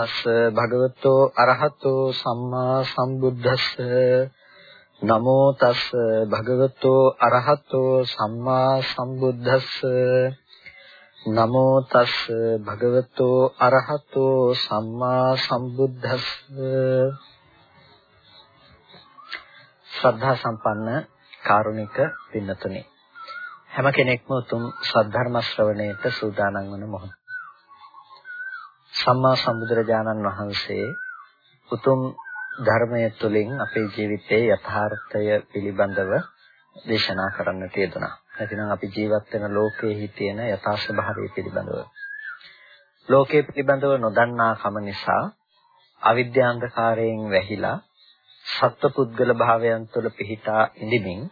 නමෝ තස් භගවතෝ අරහතෝ සම්මා සම්බුද්දස්ස. නමෝ තස් භගවතෝ අරහතෝ සම්මා සම්බුද්දස්ස. නමෝ තස් භගවතෝ අරහතෝ සම්මා සම්බුද්දස්ස. ශ්‍රද්ධා සම්පන්න කාරුණික පින්නතුනි හැම කෙනෙක්ම උතුම් සද්ධර්ම ශ්‍රවණයට සූදානම් වන මොහොත. සම්මා සම්බුදුරජාණන් වහන්සේ උතුම් ධර්මය තුළින් අපේ ජීවිතයේ යථාර්ථය පිළිබඳව දේශනා කරන්නට යෙදුණා. නැතිනම් අපි ජීවත් වෙන ලෝකයේ තියෙන යථා ස්වභාවය පිළිබඳව. ලෝකයේ පිළිබඳව නොදන්නා කම නිසා අවිද්‍යාන්ධකාරයෙන් වැහිලා සත්පුද්ගල භාවයන් තුළ පිහිටා ඉඳිමින්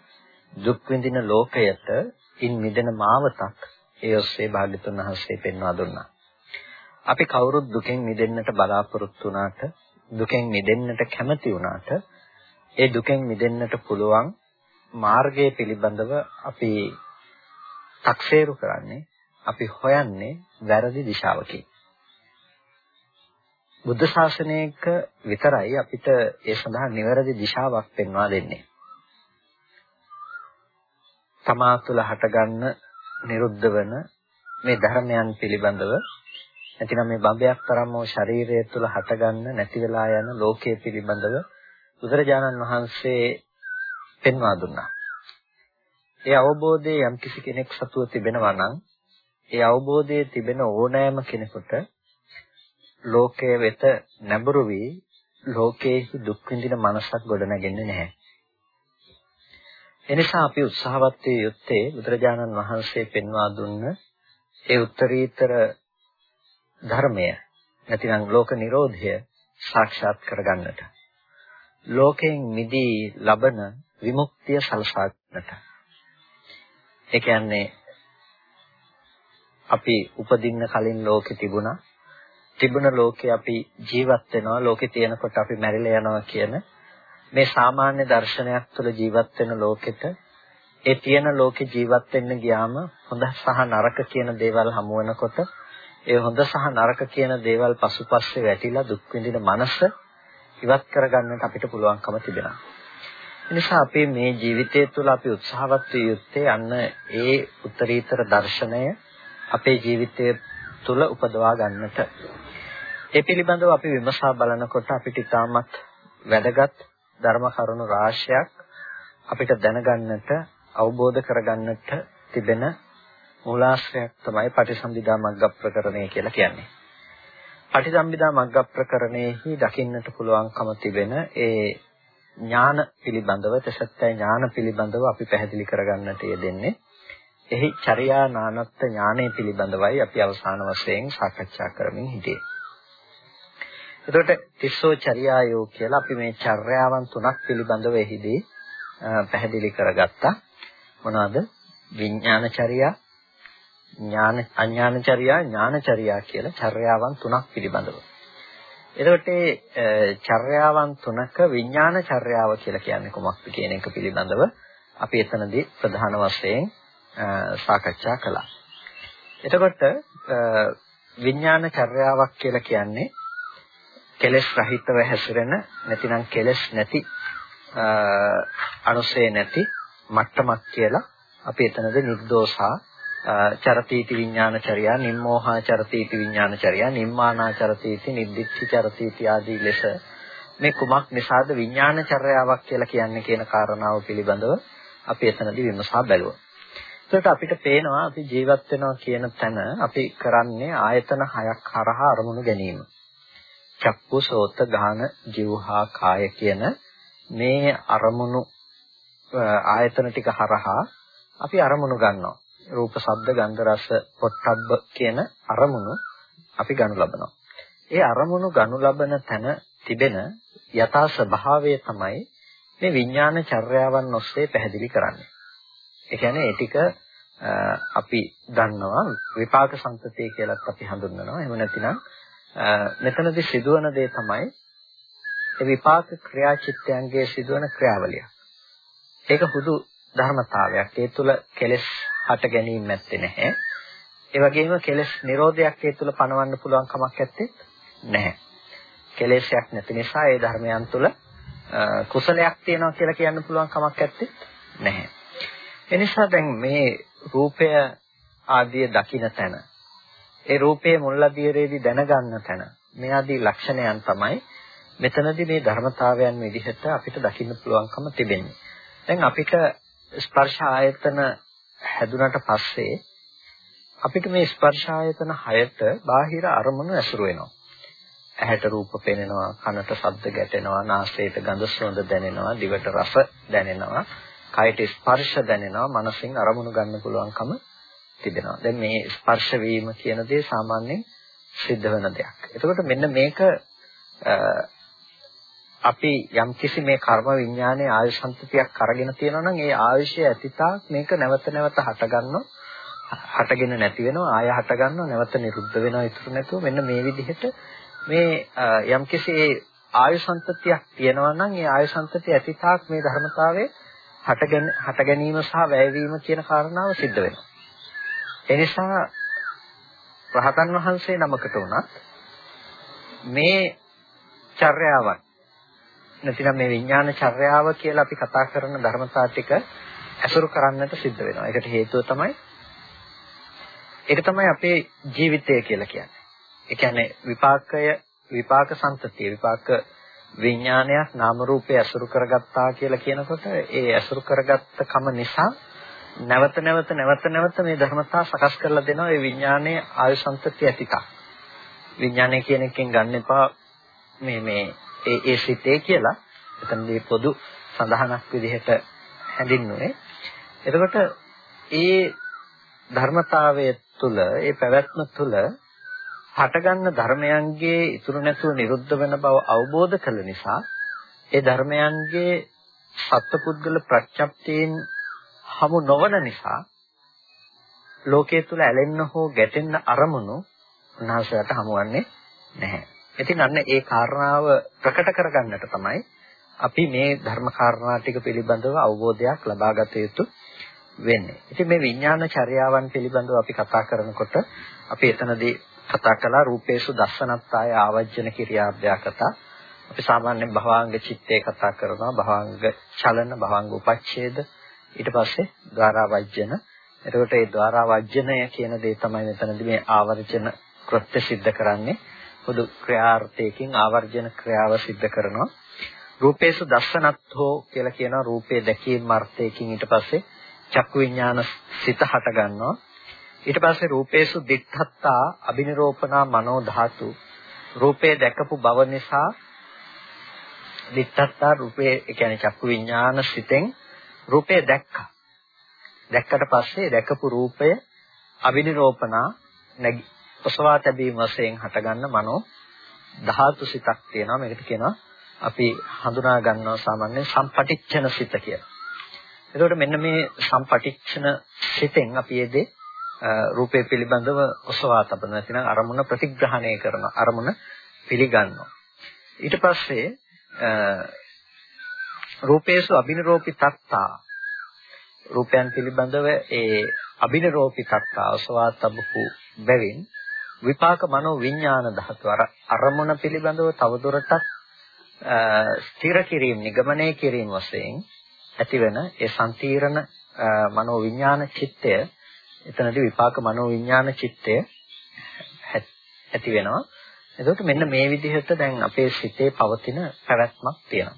දුක් විඳින ලෝකයට ඉන් මිදෙන මාවතක් ඒ ඔස්සේ භාග්‍යතුන් වහන්සේ පෙන්වා දුන්නා. අපි කවුරුත් දුකෙන් මිදෙන්නට බලාපොරොත්තු වුණාට දුකෙන් මිදෙන්නට කැමති වුණාට ඒ දුකෙන් මිදෙන්නට පුළුවන් මාර්ගය පිළිබඳව අපි තක්සේරු කරන්නේ අපි හොයන්නේ වැරදි දිශාවකින්. බුද්ධ ශාසනයක විතරයි අපිට ඒ සඳහා නිවැරදි දිශාවක් පෙන්වා දෙන්නේ. තමා තුළ හටගන්න නිරුද්ධ වන මේ ධර්මයන් පිළිබඳව නැතිනම් මේ බඹයක් තරම් වූ ශරීරය තුළ හටගන්න නැති වෙලා යන ලෝකයේ පිළිබඳව බුදුරජාණන් වහන්සේ පෙන්වා දුන්නා. ඒ අවබෝධයේ යම් කිසි කෙනෙක් සතුව තිබෙනවා නම් ඒ අවබෝධයේ තිබෙන ඕනෑම කෙනෙකුට ලෝකයේ වෙත නැඹුරු වී ලෝකයේ දුක් විඳින මනසක් ගොඩනගෙන්නේ නැහැ. එනිසා අපි උත්සාහවත් යුත්තේ බුදුරජාණන් වහන්සේ පෙන්වා දුන්න ඒ උත්තරීතර ධර්මය නැතිනම් ලෝක නිරෝධය සාක්ෂාත් කරගන්නට. ලෝකයෙන් මිදී ලබන විමුක්තිය සලසා ගන්නට. ඒ කියන්නේ අපි උපදින්න කලින් ලෝකෙ තිබුණා. තිබුණ ලෝකේ අපි ජීවත් වෙනවා. ලෝකේ තියෙනකොට අපි මැරිලා යනවා කියන මේ සාමාන්‍ය දර්ශනයක් තුළ ජීවත් වෙන ලෝකෙට ඒ තියෙන ලෝකේ ජීවත් වෙන්න ගියාම හොඳ සහ නරක කියන දේවල් හමු වෙනකොට ඒ හොඳ සහ නරක කියන දේවල් පසුපස්සේ වැටිලා දුක් විඳින මනස ඉවත් කරගන්නට අපිට පුළුවන්කම තිබෙනවා. නිසා අපි මේ ජීවිතය තුළ අපි උත්සාහවත් විය යුත්තේ අන්න ඒ උත්තරීතර දර්ශනය අපේ ජීවිතය තුළ උපදවා ගන්නට. ඒ පිළිබඳව අපි විමසා බලනකොට අපිට ඉතාමත් වැදගත් ධර්ම කරුණු රාශියක් අපිට දැනගන්නට අවබෝධ කරගන්නට තිබෙන මූලාශ්‍රයක් තමයි පටිසම්භිදා මග්ග ප්‍රකරණය කියලා කියන්නේ. පටිසම්භිදා මග්ග ප්‍රකරණයෙහි දකින්නට පුළුවන්කම තිබෙන ඒ ඥාන පිළිබඳව තසත්ත්‍ය ඥාන පිළිබඳව අපි පැහැදිලි කරගන්නට යෙදෙන්නේ. එහි චර්යා නානත්ත් ඥානය පිළිබඳවයි අපි අවසාන වශයෙන් සාකච්ඡා කරමින් හිටියේ. එතකොට තිස්සෝ චර්යායෝ කියලා අපි මේ චර්යාවන් තුනක් පිළිබඳව එහිදී පැහැදිලි කරගත්තා. මොනවාද? විඥානචර්යා, ඥාන අඥානචර්යා ඥානචර්යා කියලා චර්යාවන් තුනක් පිළිබඳව. එතකොට මේ චර්යාවන් තුනක විඥාන චර්යාව කියලා කියන්නේ කොමක්ද කියන එක පිළිබඳව අපි එතනදී ප්‍රධාන වශයෙන් සාකච්ඡා කළා. එතකොට විඥාන චර්යාවක් කියලා කියන්නේ කෙලෙස් රහිතව හැසිරෙන නැතිනම් කෙලෙස් නැති අනුසේ නැති මට්ටමක් කියලා අපි එතනදී නිර්දෝෂා චරතීති විඥානචර්යා නිම්මෝහා චරතීති විඥානචර්යා නිම්මානා චරතීති නිද්දිච්ච චරතීති ආදී ලෙස මේ කුමක් නිසාද විඥානචර්යාවක් කියලා කියන්නේ කියන කාරණාව පිළිබඳව අපි එතනදී විමසා බැලුවා. ඒකට අපිට පේනවා අපි ජීවත් වෙනවා කියන තැන අපි කරන්නේ ආයතන හයක් හරහා අරමුණු ගැනීම. චක්කු සෝත ගාන જીවහා කාය කියන මේ අරමුණු ආයතන ටික හරහා අපි අරමුණු ගන්නවා. රූප, ශබ්ද, ගන්ධ, රස, පොට්ටබ්බ කියන අරමුණු අපි ගනු ලබනවා. ඒ අරමුණු ගනු ලබන තැන තිබෙන යථා ස්වභාවය තමයි මේ විඥාන චර්යාවන් ඔස්සේ පැහැදිලි කරන්නේ. ඒ කියන්නේ ඒ ටික අපි දන්නවා විපාක සංතතිය කියලාත් අපි හඳුන්වනවා. එහෙම නැතිනම් මෙතනදී සිදුවන දේ තමයි ඒ විපාක ක්‍රියාචිත්තයන්ගේ සිදුවන ක්‍රියාවලිය. ඒක හුදු ධර්මතාවයක්. ඒ තුල කෙලෙස් හට ගැනීම නැත්තේ නැහැ. ඒ වගේම කෙලෙස් නිරෝධයක් ඒ තුල පනවන්න පුළුවන් කමක් නැත්තේ නැහැ. කෙලෙසයක් නැති නිසා ඒ ධර්මයන් තුළ කුසලයක් තියෙනවා කියලා කියන්න පුළුවන් කමක් නැත්තේ නැහැ. එනිසා දැන් මේ රූපය ආදී දකින්න තැන ඒ රූපයේ මුල්ලදියරේදී දැනගන්න තැන මේ ආදී ලක්ෂණයන් තමයි මෙතනදී මේ ධර්මතාවයන් විදිහට අපිට දකින්න පුළුවන්කම තිබෙන්නේ. දැන් අපිට ස්පර්ශ ආයතන හැදුනට පස්සේ අපිට මේ ස්පර්ශ ආයතන හයට බාහිර අරමුණු ඇසුරු වෙනවා. ඇහැට රූප පෙනෙනවා, කනට ශබ්ද ගැටෙනවා, නාසයට ගඳ සුවඳ දැනෙනවා, දිවට රස දැනෙනවා, කයට ස්පර්ශ දැනෙනවා, මනසින් අරමුණු ගන්න පුළුවන්කම තිබෙනවා. දැන් මේ ස්පර්ශ වීම කියන දේ සාමාන්‍යයෙන් සිද්ධ වෙන දෙයක්. එතකොට මෙන්න මේක අපි යම්කිසි මේ කර්ම විඥානයේ ආයුෂ සම්පතියක් අරගෙන තියෙනවා නම් ඒ ආයුෂය ඇතිතාක් මේක නැවත නැවත හටගන්නවා හටගෙන නැති වෙනවා ආය හටගන්නවා නැවත නිරුද්ධ වෙනවා ඉතුරු නැතුව. මෙන්න මේ විදිහට මේ යම්කිසි ආයුෂ සම්පතියක් තියෙනවා නම් ඒ ආයුෂ සම්පතිය ඇතිතාක් මේ ධර්මතාවයේ හටගෙන හට ගැනීම සහ වැයවීම කියන කාරණාව සිද්ධ වෙනවා. එනිසා රහතන් වහන්සේ නමකට උනත් මේ චර්යාවන් නැතිනම් මේ විඥාන චර්යාව කියලා අපි කතා කරන ධර්මතා ටික ඇසුරු කරන්නට සිද්ධ වෙනවා. ඒකට හේතුව තමයි ඒක තමයි අපේ ජීවිතය කියලා කියන්නේ. ඒ කියන්නේ විපාකය විපාක සම්තතිය විපාක විඥානයක් නාම රූපේ ඇසුරු කරගත්තා කියලා කියනකොට ඒ ඇසුරු කරගත්ත කම නිසා නැවත නැවත නැවත නැවත මේ ධර්මතා සකස් කරලා දෙනවා ඒ විඥානයේ ආයු සම්පත්‍ය ඇතිකා. විඥානය කියන එකෙන් ගන්න එපා මේ මේ ඒ ඒ සිතේ කියලා. එතනදී පොදු සඳහනක් විදිහට හැඳින්නුවේ. එතකොට ඒ ධර්මතාවය තුළ ඒ පැවැත්ම තුළ හටගන්න ධර්මයන්ගේ ඉතුරු නැතුව නිරුද්ධ වෙන බව අවබෝධ කළ නිසා ඒ ධර්මයන්ගේ සත්පුද්ගල ප්‍රඥප්තියෙන් හමු නොවන නිසා ලෝකයේ තුල ඇලෙන්න හෝ ගැටෙන්න අරමුණු උන්වහන්සේට හමුවන්නේ නැහැ. ඉතින් අන්න ඒ කාරණාව ප්‍රකට කරගන්නට තමයි අපි මේ ධර්ම කාරණා ටික පිළිබඳව අවබෝධයක් ලබා ගත යුතු වෙන්නේ. ඉතින් මේ විඥාන චර්යාවන් පිළිබඳව අපි කතා කරනකොට අපි එතනදී කතා කළා රූපේෂු දස්සනත්තාය ආවජන කිරියාභ්‍යාකතා. අපි සාමාන්‍යයෙන් භවාංග චිත්තේ කතා කරනවා භවාංග චලන භවාංග උපච්ඡේද ඊට පස්සේ ద్వාරාවජන. එතකොට මේ ద్వාරාවජනය කියන දේ තමයි මෙතනදී මේ ආවර්ජන කෘත්‍ය સિદ્ધ කරන්නේ. පොදු ක්‍රියාර්ථයකින් ආවර්ජන ක්‍රියාව සිද්ධ කරනවා. රූපේසු දස්සනත්ථෝ කියලා කියන රූපේ දැකීම අර්ථයකින් ඊට පස්සේ චක්කු විඥාන සිත හට ගන්නවා. ඊට පස්සේ රූපේසු දිත්තත්තා අබිනිරෝපණා මනෝ ධාතු රූපේ දැකපු බව නිසා දිත්තත්තා රූපේ කියන්නේ චක්කු විඥාන සිතෙන් රූපේ දැක්කා. දැක්කට පස්සේ දැකපු රූපය අබිනිරෝපණා නැගී ඔසවා තැබීම වශයෙන් හටගන්න මනෝ ධාතු සිතක් තියෙනවා. මේකට කියනවා අපි හඳුනා ගන්නවා සාමාන්‍යයෙන් සම්පටිච්ඡන සිත කියලා. එතකොට මෙන්න මේ සම්පටිච්ඡන සිතෙන් අපි යෙදේ රූපය පිළිබඳව ඔසවා තබන නැතිනම් අරමුණ ප්‍රතිග්‍රහණය කරන අරමුණ පිළිගන්නවා. ඊට පස්සේ රූපේසු අබිනරෝපි තත්තා රූපයන් පිළිබඳව ඒ අබිනරෝපි තත්තා අසවාතබ්බු බැවින් විපාක මනෝ විඥාන ධාතු අරමුණ පිළිබඳව තවදුරටත් ස්ථිර කිරීම නිගමනය කිරීම වශයෙන් ඇතිවන ඒ සම්තිරණ මනෝ විඥාන චිත්තය එතනදී විපාක මනෝ විඥාන චිත්තය ඇති වෙනවා එතකොට මෙන්න මේ විදිහට දැන් අපේ සිතේ පවතින පැවැත්මක් තියෙනවා.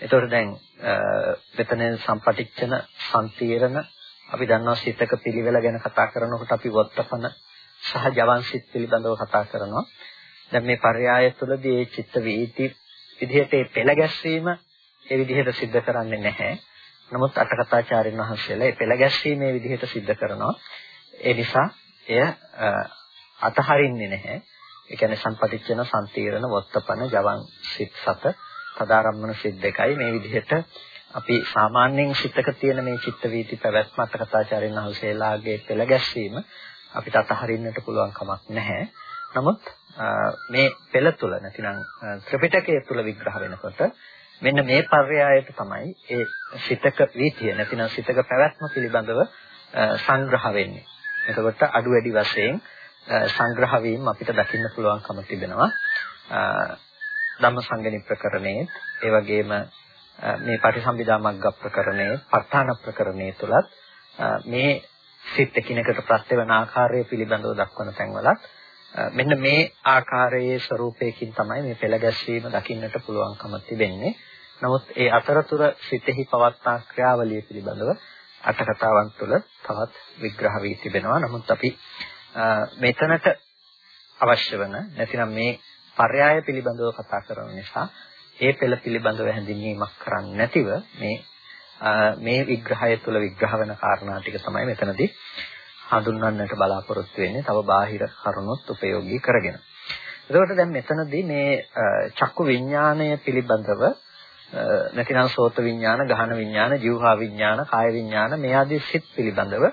එතකොට දැන් මෙතන සම්පටිච්ඡන සම්තිරණ අපි දන්නවා සිතක පිළිවෙල ගැන කතා කරනකොට අපි වත්තපන සහ ජවන් සිත් පිළිබඳව කතා කරනවා. දැන් මේ පర్యాయ තුළදී මේ චිත්ත වීති විදිහට ඒ පෙළ ගැස්වීම ඒ විදිහට सिद्ध කරන්නේ නැහැ. නමුත් අටකථාචාරින් වහන්සේලා ඒ පෙළ ගැස්වීමේ විදිහට सिद्ध කරනවා. ඒ නිසා එය අතහරින්නේ නැහැ. ඒ කියන්නේ සම්පටිච්චන සම්තිරණ වත්තපන ජවන් සිත් සත තදාරම්මන සිත් දෙකයි මේ විදිහට අපි සාමාන්‍යයෙන් සිතක තියෙන මේ චිත්ත වීති පැවැත්ම අටකථාචාරින් වහන්සේලාගේ පෙළ ගැස්වීම අපිට අතහරින්නට පුළුවන් කමක් නැහැ. නමුත් මේ පෙළ තුල නැතිනම් ත්‍රිපිටකය තුල විග්‍රහ වෙනකොට මෙන්න මේ පර්යායයට තමයි ඒ සිතක වීතිය නැතිනම් සිතක පැවැත්ම පිළිබඳව සංග්‍රහ වෙන්නේ. එතකොට අඩු වැඩි වශයෙන් සංග්‍රහ වීම අපිට දකින්න පුළුවන්කම තිබෙනවා. ධම්මසංගණි ප්‍රකරණයේ ඒ වගේම මේ පටිසම්භිදා මග්ග ප්‍රකරණයේ ප ဋ ාණ ප්‍රකරණයේ තුලත් මේ සිත් එකිනෙකට ප්‍රත්‍යවන ආකාරය පිළිබඳව දක්වන තැන්වලත් මෙන්න මේ ආකාරයේ ස්වરૂපයකින් තමයි මේ පෙළ ගැස්වීම දකින්නට පුළුවන්කම තිබෙන්නේ. නමුත් ඒ අතරතුර සිතෙහි පවත්නා ක්‍රියාවලිය පිළිබඳව අටකතාවන් තුළ තවත් විග්‍රහ වී තිබෙනවා. නමුත් අපි මෙතනට අවශ්‍ය වන නැතිනම් මේ පర్యాయ පිළිබඳව කතා කරන නිසා ඒ පෙළ පිළිබඳව හැඳින්වීමක් කරන්නේ නැතිව මේ මේ විග්‍රහය තුළ විග්‍රහ වෙන කාරණා ටික තමයි මෙතනදී හඳුන්වන්නට බලාපොරොත්තු වෙන්නේ. තව බාහිර කරුණොත් ප්‍රයෝගී කරගෙන. එතකොට දැන් මෙතනදී මේ චක්කු විඥාණය පිළිබඳව නැතිනම් සෝත විඥාන, ගහන විඥාන, જીවහා විඥාන, කාය විඥාන මේ ආදී සිත් පිළිබඳව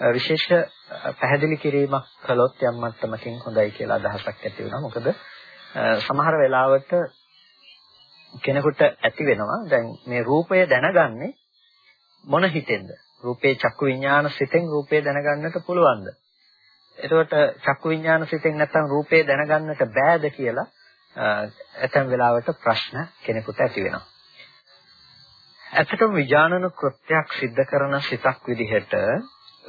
විශේෂ පැහැදිලි කිරීමක් කළොත් යම් මට්ටමකින් හොඳයි කියලා අදහසක් ඇති වෙනවා. මොකද සමහර වෙලාවට කෙනෙකුට ඇති වෙනවා දැන් මේ රූපය දැනගන්නේ මොන හිතෙන්ද? රූපේ චක්කු විඥාන සිතෙන් රූපේ දැනගන්නට පුළුවන්ද? එතකොට චක්කු විඥාන සිතෙන් නැත්තම් රූපේ දැනගන්නට බෑද කියලා ඇතැම් වෙලාවට ප්‍රශ්න කෙනෙකුට ඇති වෙනවා. ඇත්තටම විඥානන කෘත්‍යයක් සිද්ධ කරන සිතක් විදිහට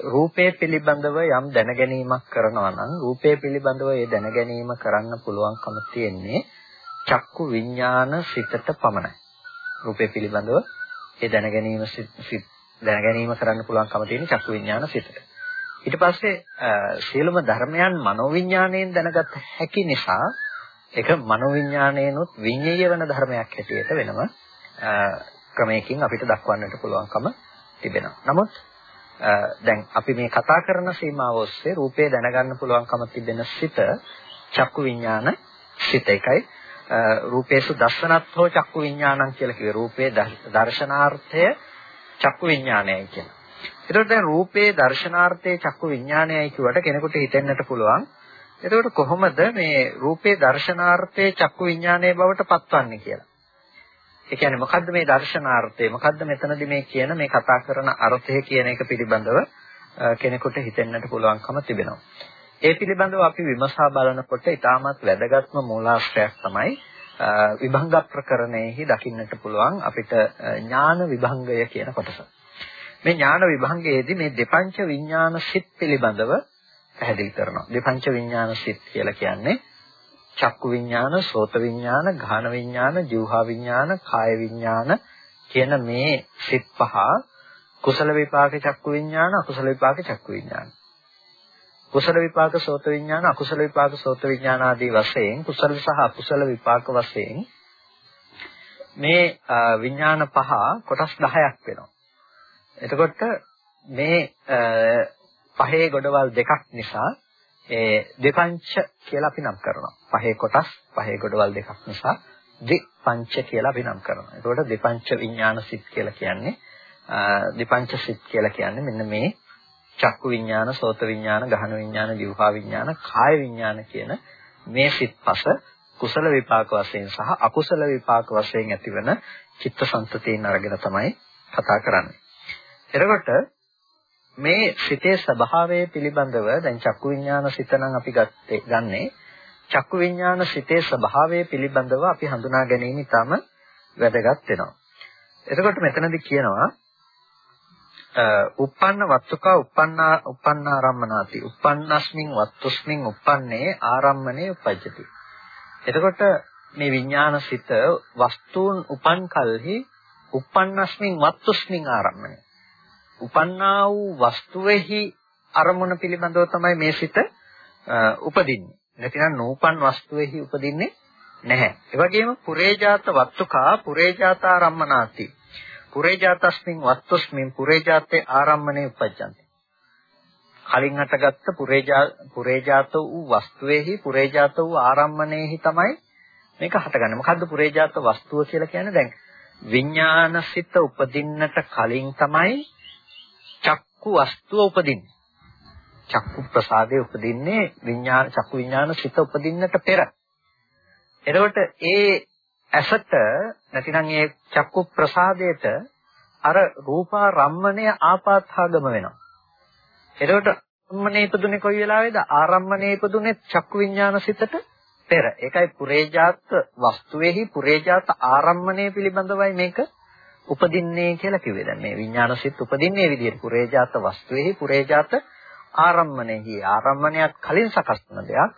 රූපේ පිළිබඳව යම් දැනගැනීමක් කරනවා නම් රූපේ පිළිබඳව ඒ දැනගැනීම කරන්න පුළුවන්කම තියෙන්නේ චක්කු විඥාන සිතට පමණයි. රූපේ පිළිබඳව ඒ දැනගැනීම සිත් දැනගැනීම කරන්න පුළුවන්කම තියෙන චක්කු විඥාන සිතට. ඊට පස්සේ සියලුම ධර්මයන් මනෝවිඥාණයෙන් දැනගත හැකි නිසා ඒක මනෝවිඥාණයනොත් විඤ්ඤය වෙන ධර්මයක් හැටියට වෙනම ක්‍රමයකින් අපිට දක්වන්නට පුළුවන්කම තිබෙනවා. නමුත් දැන් අපි මේ කතා කරන සීමාව ඔස්සේ රූපේ දැනගන්න පුළුවන්කම තිබෙන සිත චක්කු විඥාන සිත එකයි රූපේසු දස්සනත්ථෝ චක්කු විඥානං කියලා කිව්වේ රූපේ දර්ශනාර්ථය චක්කු විඥානයයි කියන. එතකොට දැන් රූපේ දර්ශනාර්ථයේ චක්කු විඥානයයි කියවට කෙනෙකුට හිතෙන්නට පුළුවන්. එතකොට කොහොමද මේ රූපේ දර්ශනාර්ථයේ චක්කු විඥානයේ බවට පත්වන්නේ කියලා. ඒ කියන්නේ මොකද්ද මේ දර්ශනාර්ථය? මොකද්ද මෙතනදී මේ කියන මේ කතා කරන අර්ථය කියන එක පිළිබඳව කෙනෙකුට හිතෙන්නට පුළුවන්කම තිබෙනවා. ඒ පිළිබඳව අපි විමසා බලනකොට ඊටමත් වැදගත්ම මූලාශ්‍රයක් තමයි විභංග ප්‍රකරණයෙහි දකින්නට පුළුවන් අපිට ඥාන විභංගය කියන කොටස. මේ ඥාන විභංගයේදී මේ දෙපංච විඥාන සිත් පිළිබඳව පැහැදිලි කරනවා. දෙපංච විඥාන සිත් කියලා කියන්නේ චක්කු විඥාන, සෝත විඥාන, ගාන විඥාන, જીවහා විඥාන, කාය විඥාන කියන මේ සිත් පහ කුසල විපාක චක්කු විඥාන, අකුසල විපාක චක්කු විඥාන. කුසල විපාක සෝත විඥාන අකුසල විපාක සෝත විඥාන ආදී වශයෙන් කුසල සහ අකුසල විපාක වශයෙන් මේ විඥාන පහ කොටස් 10ක් වෙනවා. එතකොට මේ පහේ ගොඩවල් දෙකක් නිසා ඒ දෙපංච කියලා අපි නම් කරනවා. පහේ කොටස් පහේ ගොඩවල් දෙකක් නිසා දෙපංච කියලා අපි නම් කරනවා. එතකොට දෙපංච විඥාන සිත් කියලා කියන්නේ දෙපංච සිත් කියලා කියන්නේ මෙන්න මේ චක්කු විඥාන, සෝත විඥාන, ගහන විඥාන, જીවහා විඥාන, කාය විඥාන කියන මේ සිත්පස කුසල විපාක වශයෙන් සහ අකුසල විපාක වශයෙන් ඇතිවන චිත්තසංතතීන් අරගෙන තමයි කතා කරන්නේ. එතකොට මේ සිතේ ස්වභාවය පිළිබඳව දැන් චක්කු විඥාන සිත නම් අපි ගත්තේ ගන්නේ චක්කු විඥාන සිතේ ස්වභාවය පිළිබඳව අපි හඳුනා ගැනීම ඉතාම වැදගත් වෙනවා. එතකොට මෙතනදී කියනවා uppන්න වත්තුකා uppන්නා uppන්නාරම්මනාති uppන්නස්මින් වත්තුස්මින් uppන්නේ ආරම්මනේ උපජ්ජති. එතකොට මේ විඥාන සිත වස්තුන් උපන් කලෙහි uppන්නස්මින් වත්තුස්මින් ආරම්මනේ. උපන්නා වූ වස්තුවේහි අරමුණ පිළිබඳව තමයි මේ සිත උපදින්නේ. නැතිනම් නූපන් වස්තුවේහි උපදින්නේ නැහැ. ඒ වගේම පුරේජාත වත්තුකා පුරේජාතාරම්මනාති. පුරේජාතස්මින් වත්තුස්මින් පුරේජාතේ ආරම්මණය උපජ්ජන්ති. කලින් හටගත්ත පුරේජා පුරේජාත වූ වස්තුවේහි පුරේජාත වූ ආරම්මණයෙහි තමයි මේක හටගන්නේ. මොකද්ද පුරේජාත වස්තුව කියලා කියන්නේ? දැන් විඥානසිත උපදින්නට කලින් තමයි චක්කු වස්තුව උපදින්නේ. චක්කු ප්‍රසාදේ උපදින්නේ විඥාන චක්කු විඥාන සිත උපදින්නට පෙර. එතකොට ඒ ඇසට නැතිනම් ඒ චක්කු ප්‍රසාදයට අර රූපා රම්මණය ආපාතාගම වෙනවා. එතකොට රම්මණය ඉපදුනේ කොයි වෙලාවේද? ආරම්මණය ඉපදුනේ චක්කු විඥාන සිතට පෙර. ඒකයි පුරේජාත වස්තුවේහි පුරේජාත ආරම්මණය පිළිබඳවයි මේක උපදින්නේ කියලා කිව්වේ. දැන් මේ විඥානසිත උපදින්නේ විදිහට පුරේජාත වස්තුවේහි පුරේජාත ආරම්මණයෙහි ආරම්මණයක් කලින් සකස් වුණ දෙයක්.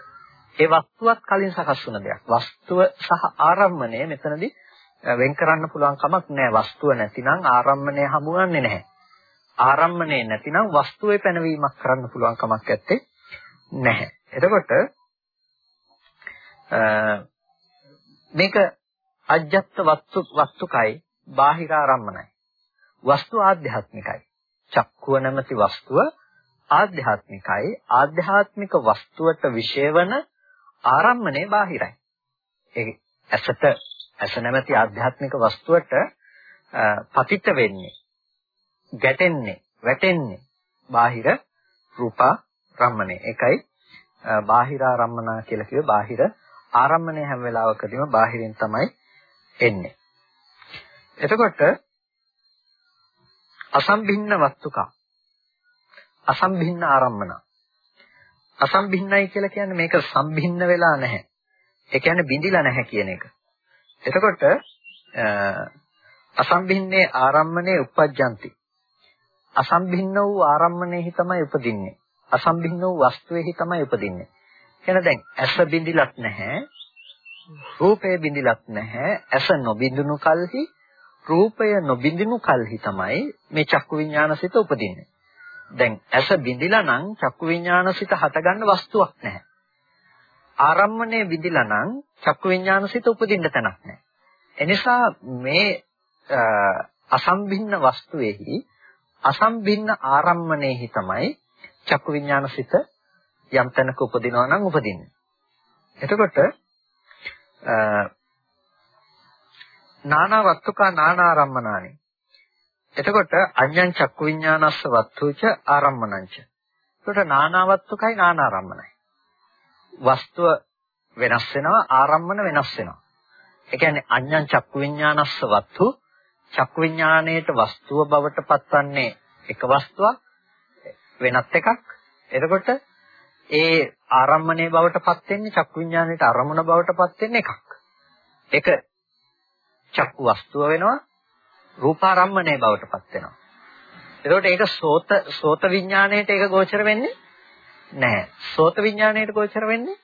ඒ වස්තුවත් කලින් සකස් වුණ දෙයක්. වස්තුව සහ ආරම්මණය මෙතනදී වෙන් කරන්න පුළුවන් කමක් නැහැ. වස්තුව නැතිනම් ආරම්මණය හමුවන්නේ නැහැ. ආරම්මණය නැතිනම් වස්තුවේ පැනවීමක් කරන්න පුළුවන් කමක් නැත්තේ නැහැ. එතකොට මේක අජ්ජත් වස්තු වස්තුකයි බාහිර ආරම්මණයි. වස්තු ආධ්‍යාත්මිකයි. චක්කුව නැමැති වස්තුව ආධ්‍යාත්මිකයි. ආධ්‍යාත්මික වස්තුවට විශේෂවන ආරම්මණය බාහිරයි. ඒ ඇසට ඇස නැමැති ආධ්‍යාත්මික වස්තුවට පතිත වෙන්නේ ගැටෙන්නේ වැටෙන්නේ බාහිර රූපා රම්මනේ ඒකයි බාහිරාරම්මනා කියලා කිව්වේ බාහිර ආරම්මණය හැම වෙලාවකදීම බාහිරින් තමයි එන්නේ. එතකොට අසම්භින්න වස්තුක. අසම්භින්න ආරම්මන. අසම්භින්නයි කියලා කියන්නේ මේක සම්භින්න වෙලා නැහැ. ඒ කියන්නේ බිඳිලා නැහැ කියන එක. එතකොට අසම්භින්නේ ආරම්මනේ uppajjanti. අසම්භින්න වූ ආරම්මණයෙහි තමයි උපදින්නේ. අසම්භින්න වූ වස්තුවේහි තමයි උපදින්නේ. එහෙනම් දැන් ඇස බිඳිලත් නැහැ. රූපය බිඳිලත් නැහැ. ඇස නොබිඳුණු කල්හි රූපය නොබිඳිනු කල්හි තමයි මේ චක්කු විඥානසිත උපදින්නේ. දැන් ඇස බිඳිලා නම් චක්කු විඥානසිත හටගන්න වස්තුවක් නැහැ. ආරම්මණය විදිලා නම් චක්කු විඥානසිත උපදින්න තැනක් නැහැ. එනිසා මේ අසම්භින්න වස්තුවේහි අසම්භින්න ආරම්මණයෙහි තමයි චක්කු විඥානසිත යම් තැනක උපදිනවා නම් උපදින්නේ. එතකොට නානා වත්තුකා නානාරම්මනානි. එතකොට අඤ්ඤං චක්කු විඥානස්ස වත්තුච ආරම්මනංච. එතකොට නානා වත්තුකයි නානාරම්මනයි. වස්තුව වෙනස් වෙනවා ආරම්මන වෙනස් වෙනවා. ඒ කියන්නේ අඤ්ඤං චක්කු විඥානස්ස වත්තු චක්කු විඥාණයට වස්තුව බවට පත්වන්නේ එක වස්තුවක් වෙනත් එකක්. එතකොට ඒ ආරම්මණය බවට පත් වෙන්නේ චක්කු විඥාණයට අරමුණ බවට පත් වෙන්නේ එකක්. ඒක චක්කු වස්තුව වෙනවා රූපාරම්මණය බවට පත් වෙනවා. එතකොට ඒක සෝත සෝත විඥාණයට ඒක ගෝචර වෙන්නේ නැහැ. සෝත විඥාණයට ගෝචර වෙන්නේ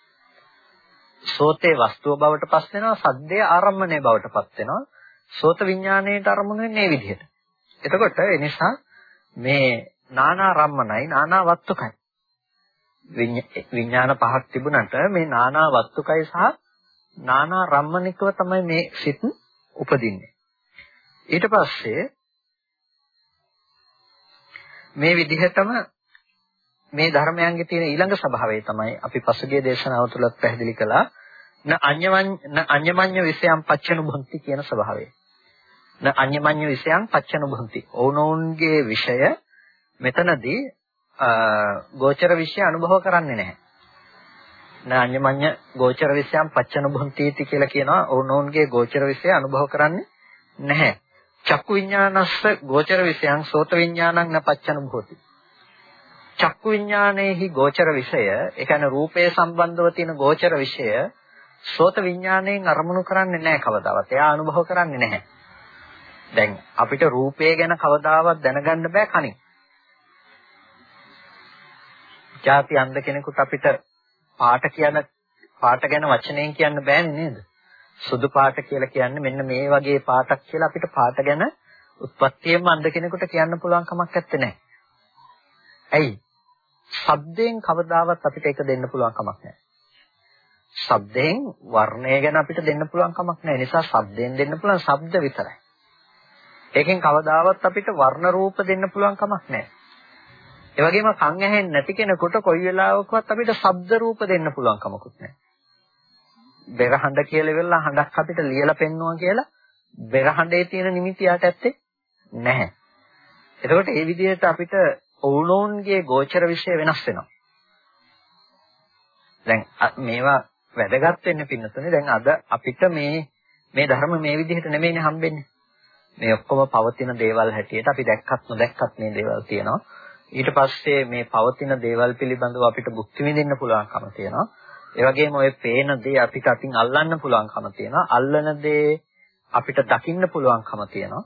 සෝතේ වස්තුව බවට පස් වෙනවා සද්දේ ආරම්මණය බවට පත් වෙනවා. සෝත විඥාණයට අරමුණ වෙන්නේ මේ විදිහට. එතකොට ඒ නිසා මේ නානා රම්මනයි නානා වත්තුකයි. විඥාන පහක් තිබුණට මේ නානා වත්තුකයි සහ නානා රම්මනිකව තමයි මේ සිත් උපදින්නේ. ඊට පස්සේ මේ විදිහටම මේ ධර්මයන්ගේ තියෙන ඊළඟ ස්වභාවය තමයි අපි පසුගිය දේශනාව තුලත් පැහැදිලි කළා න අඤ්ඤමඤ්ඤ අඤ්ඤමඤ්ඤ විෂයන් පච්චනුභන්ති කියන ස්වභාවය. න අඤ්ඤමඤ්ඤ විෂයන් පච්චනුභන්ති. ඕනෝන්ගේ විෂය මෙතනදී ගෝචර විෂය අනුභව කරන්නේ නැහැ. න අඤ්ඤමඤ්ඤ ගෝචර විෂයන් පච්චනුභන්තිති කියලා කියනවා ඕනෝන්ගේ ගෝචර විෂය අනුභව කරන්නේ නැහැ. චක්කු විඥානස්ස ගෝචර විෂයන් සෝත විඥානං න පච්චනුභෝති. චක්කු විඥානයේහි ගෝචර විෂය, ඒ කියන්නේ රූපය සම්බන්ධව තියෙන ගෝචර විෂය සෝත විඥාණයෙන් අරමුණු කරන්නේ නැහැ කවදාවත්. එයා අනුභව කරන්නේ නැහැ. දැන් අපිට රූපය ගැන කවදාවත් දැනගන්න බෑ කනින්. ಜಾති අන්ධ කෙනෙකුට අපිට පාට කියන පාට ගැන වචනයෙන් කියන්න බෑනේ නේද? සුදු පාට කියලා කියන්නේ මෙන්න මේ වගේ පාටක් කියලා අපිට පාට ගැන උත්පත්තියෙන්ම අන්ධ කෙනෙකුට කියන්න පුළුවන් කමක් නැත්තේ. ඇයි? ශබ්දයෙන් කවදාවත් අපිට ඒක දෙන්න පුළුවන් කමක් නැහැ. ශබ්දයෙන් වර්ණය ගැන අපිට දෙන්න පුළුවන් කමක් නැහැ. නිසා ශබ්දයෙන් දෙන්න පුළුවන් ශබ්ද විතරයි. ඒකෙන් කවදාවත් අපිට වර්ණ රූප දෙන්න පුළුවන් කමක් නැහැ. ඒ වගේම කන් ඇහෙන්නේ නැති කෙනෙකුට කොයි වෙලාවකවත් අපිට ශබ්ද රූප දෙන්න පුළුවන් කමකුත් නැහැ. බෙරහඬ කියලා වෙලා හඬක් අපිට ලියලා පෙන්නවා කියලා බෙරහඬේ තියෙන නිමිති යට ඇත්තේ නැහැ. එතකොට මේ විදිහට අපිට ඔවුනෝන්ගේ ගෝචර විශ්ය වෙනස් වෙනවා. දැන් මේවා වැදගත් වෙන්න පින්නතුනේ දැන් අද අපිට මේ මේ ධර්ම මේ විදිහට නෙමෙයිනේ හම්බෙන්නේ. මේ ඔක්කොම පවතින දේවල් හැටියට අපි දැක්කත් නොදැක්කත් මේ දේවල් තියෙනවා. ඊට පස්සේ මේ පවතින දේවල් පිළිබඳව අපිට භුක්ති විඳින්න පුළුවන්කම තියෙනවා. ඒ වගේම ඔය පේන දේ අපිට අතින් අල්ලන්න පුළුවන්කම තියෙනවා. අල්ලන දේ අපිට දකින්න පුළුවන්කම තියෙනවා.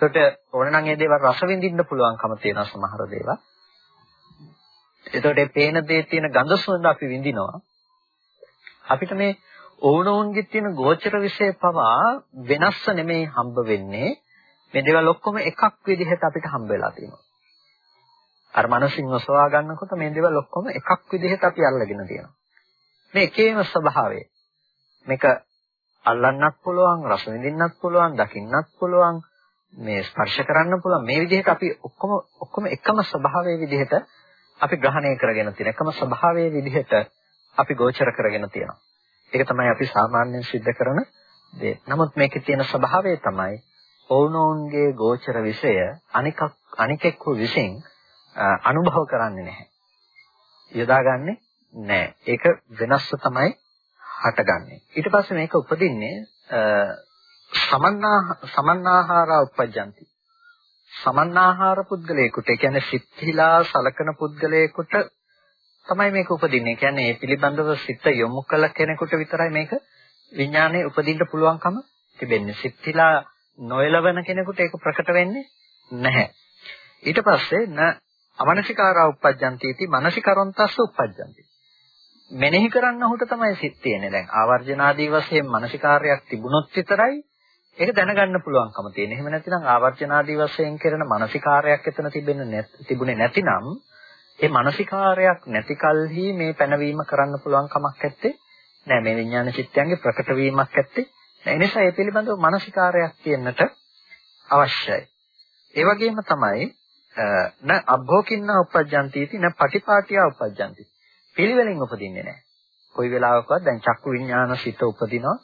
ඒකට ඕනනම් ඒ දේවල් රස විඳින්න පුළුවන්කම තියෙනවා සමහර දේවල්. එතකොට මේ පේන දේ තියෙන ගඳ සුවඳ අපි විඳිනවා. අපිට මේ ඕනෝන්ගේ තියෙන ගෝචර විශේෂ පවා වෙනස්ස නෙමෙයි හම්බ වෙන්නේ. මේ දේවල් ඔක්කොම එකක් විදිහට අපිට හම්බ වෙලා තියෙනවා. අර මනසින් ඔසවා ගන්නකොට මේ දේවල් ඔක්කොම එකක් විදිහට අපි අල්ලගෙන තියෙනවා. මේ එකේම ස්වභාවය. මේක අල්ලන්නත් පුළුවන්, රස විඳින්නත් පුළුවන්, දකින්නත් පුළුවන්, මේ ස්පර්ශ කරන්න පුළුවන්. මේ විදිහට අපි ඔක්කොම ඔක්කොම එකම ස්වභාවයේ විදිහට අපි ග්‍රහණය කරගෙන තියෙන එකම ස්වභාවයේ විදිහට අපි ගෝචර කරගෙන තියෙනවා. ඒක තමයි අපි සාමාන්‍යයෙන් सिद्ध කරන දේ. නමුත් මේකේ තියෙන ස්වභාවය තමයි ඔවුනොවුන්ගේ ගෝචර විෂය අනික අනිකෙකු විසින් අනුභව කරන්නේ නැහැ. යොදාගන්නේ නැහැ. ඒක වෙනස්ව තමයි හටගන්නේ. ඊට පස්සේ මේක උපදින්නේ සමන්නා සමන්නාහාරා උපජ්ජಂತಿ. සමන්නාහාර පුද්ගලයෙකුට, ඒ කියන්නේ සිත්හිලා සලකන පුද්ගලයෙකුට තමයි මේක උපදින්නේ. ඒ කියන්නේ මේ පිළිබඳව සිත යොමු කළ කෙනෙකුට විතරයි මේක විඥානයේ උපදින්න පුළුවන්කම තිබෙන්නේ. සිත්හිලා නොයලවන කෙනෙකුට ඒක ප්‍රකට වෙන්නේ නැහැ. ඊට පස්සේ න අමනසිකාරා උපජ්ජන්තිති මනසිකරොන්තස්ස උපජ්ජන්ති. මෙනෙහි කරන්න හොට තමයි සිත් තියෙන්නේ. දැන් ආවර්ජනාදී වශයෙන් මනසිකාර්යයක් තිබුණොත් විතරයි ඒක දැනගන්න පුළුවන්කම තියෙන. එහෙම නැතිනම් ආවර්ජනාදී වශයෙන් කරන මානසිකාරයක් එතන තිබෙන්නේ තිබුණේ නැතිනම් ඒ මානසිකාරයක් නැති කලෙහි මේ පැනවීම කරන්න පුළුවන් කමක් නැත්තේ නෑ මේ විඥාන චිත්තයන්ගේ ප්‍රකට වීමක් නැත්තේ. ඒ නිසා ඒ පිළිබඳව මානසිකාරයක් කියන්නට අවශ්‍යයි. ඒ වගේම තමයි න අභෝකින්න උපජ්ජන්ති इति න පටිපාටියා උපජ්ජන්ති. පිළිවෙලින් උපදින්නේ නැහැ. කොයි වෙලාවකවත් දැන් චක්කු විඥාන සිත උපදිනවා.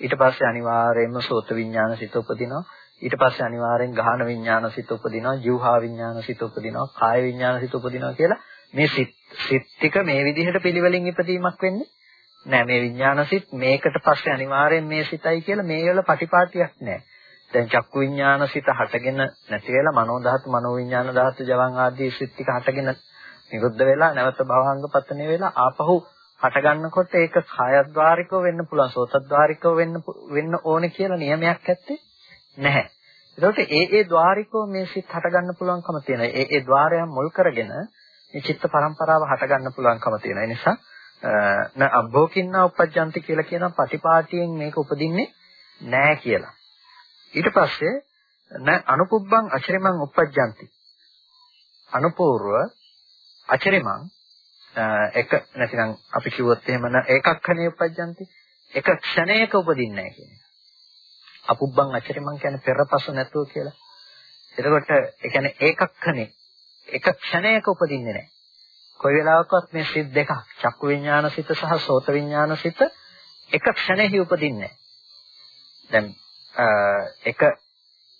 ඊට පස්සේ අනිවාර්යයෙන්ම සෝත විඥාන සිත උපදිනවා. ඊට පස්සේ අනිවාර්යෙන් ගහන විඥාන සිත උපදිනවා, ජීවහා විඥාන සිත උපදිනවා, කාය විඥාන සිත උපදිනවා කියලා මේ සිත් සිත් ටික මේ විදිහට පිළිවෙලින් ඉපදීමක් වෙන්නේ නෑ මේ විඥාන සිත් මේකට පස්සේ අනිවාර්යෙන් මේ සිතයි කියලා මේ වල පටිපාටියක් නෑ. දැන් චක්කු විඥාන සිත හටගෙන නැති වෙලා මනෝ ධාතු මනෝ විඥාන ධාතු ජවන් ආදී සිත් ටික හටගෙන නිරුද්ධ වෙලා නැවත භවංග පතන වෙලා ආපහු හට ගන්නකොට ඒක කායද්්වාරිකව වෙන්න පුළුවන් සෝතද්්වාරිකව වෙන්න වෙන්න ඕනේ කියලා නියමයක් ඇත්තේ නැහැ. ඒකට ඒ ඒ ద్వාරිකව මේ සිත් හට ගන්න පුළුවන්කම තියෙනවා. ඒ ඒ ద్వාරයන් මුල් කරගෙන මේ චිත්ත පරම්පරාව හට ගන්න පුළුවන්කම තියෙනවා. ඒ නිසා න අබ්බෝකින්නා උපජ්ජන්ති කියලා කියන පටිපාටියෙන් මේක උපදින්නේ නැහැ කියලා. ඊට පස්සේ න අනුකුබ්බං අචරිමං උපජ්ජන්ති. අනුපූර්ව අචරිමං එක නැතිනම් අපි කිව්වොත් එහෙම න ඒකක්ඛනේ උපජ්ජಂತಿ එක ක්ෂණයක උපදින්නේ නැහැ කියන්නේ. අපුබ්බන් අචරි මං කියන්නේ පෙරපසු නැතුව කියලා. එතකොට ඒ කියන්නේ ඒකක්ඛනේ එක ක්ෂණයක උපදින්නේ නැහැ. කොයි වෙලාවකවත් මේ සිත් දෙකක් චක්කු විඥාන සිත සහ සෝත විඥාන සිත එක ක්ෂණෙහි උපදින්නේ දැන් එක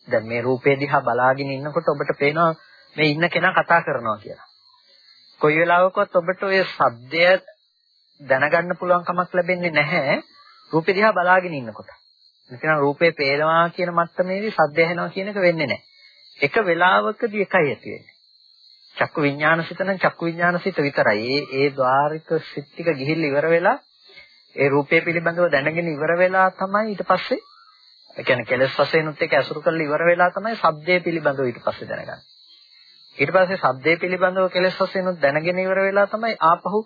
දැන් මේ රූපේ දිහා බලාගෙන ඉන්නකොට ඔබට පේනවා මේ ඉන්න කෙනා කතා කරනවා කියලා. කොයි වෙලාවකවත් ඔබට ඔය සද්දය දැනගන්න පුළුවන් කමක් ලැබෙන්නේ නැහැ රූපේ දිහා බලාගෙන ඉන්නකොට. නැත්නම් රූපේ පේනවා කියන මට්ටමේදී සද්ද ඇහෙනවා කියන එක වෙන්නේ නැහැ. එක වෙලාවකදී එකයි ඇති වෙන්නේ. චක්කු විඥානසිත නම් චක්කු විඥානසිත විතරයි. ඒ ඒ ద్వාරික සිත් ටික ගිහිල්ලා ඉවර වෙලා ඒ රූපේ පිළිබඳව දැනගෙන ඉවර වෙලා තමයි ඊට පස්සේ ඒ කියන්නේ කෙලස් වශයෙන්ුත් එක ඇසුරු කරලා ඉවර වෙලා තමයි ශබ්දයේ පිළිබඳව ඊට පස්සේ දැනගන්නේ. ඊට පස්සේ ශබ්දයේ පිළිබඳව කෙලෙස් වශයෙන් දැනගෙන ඉවර වෙලා තමයි ආපහු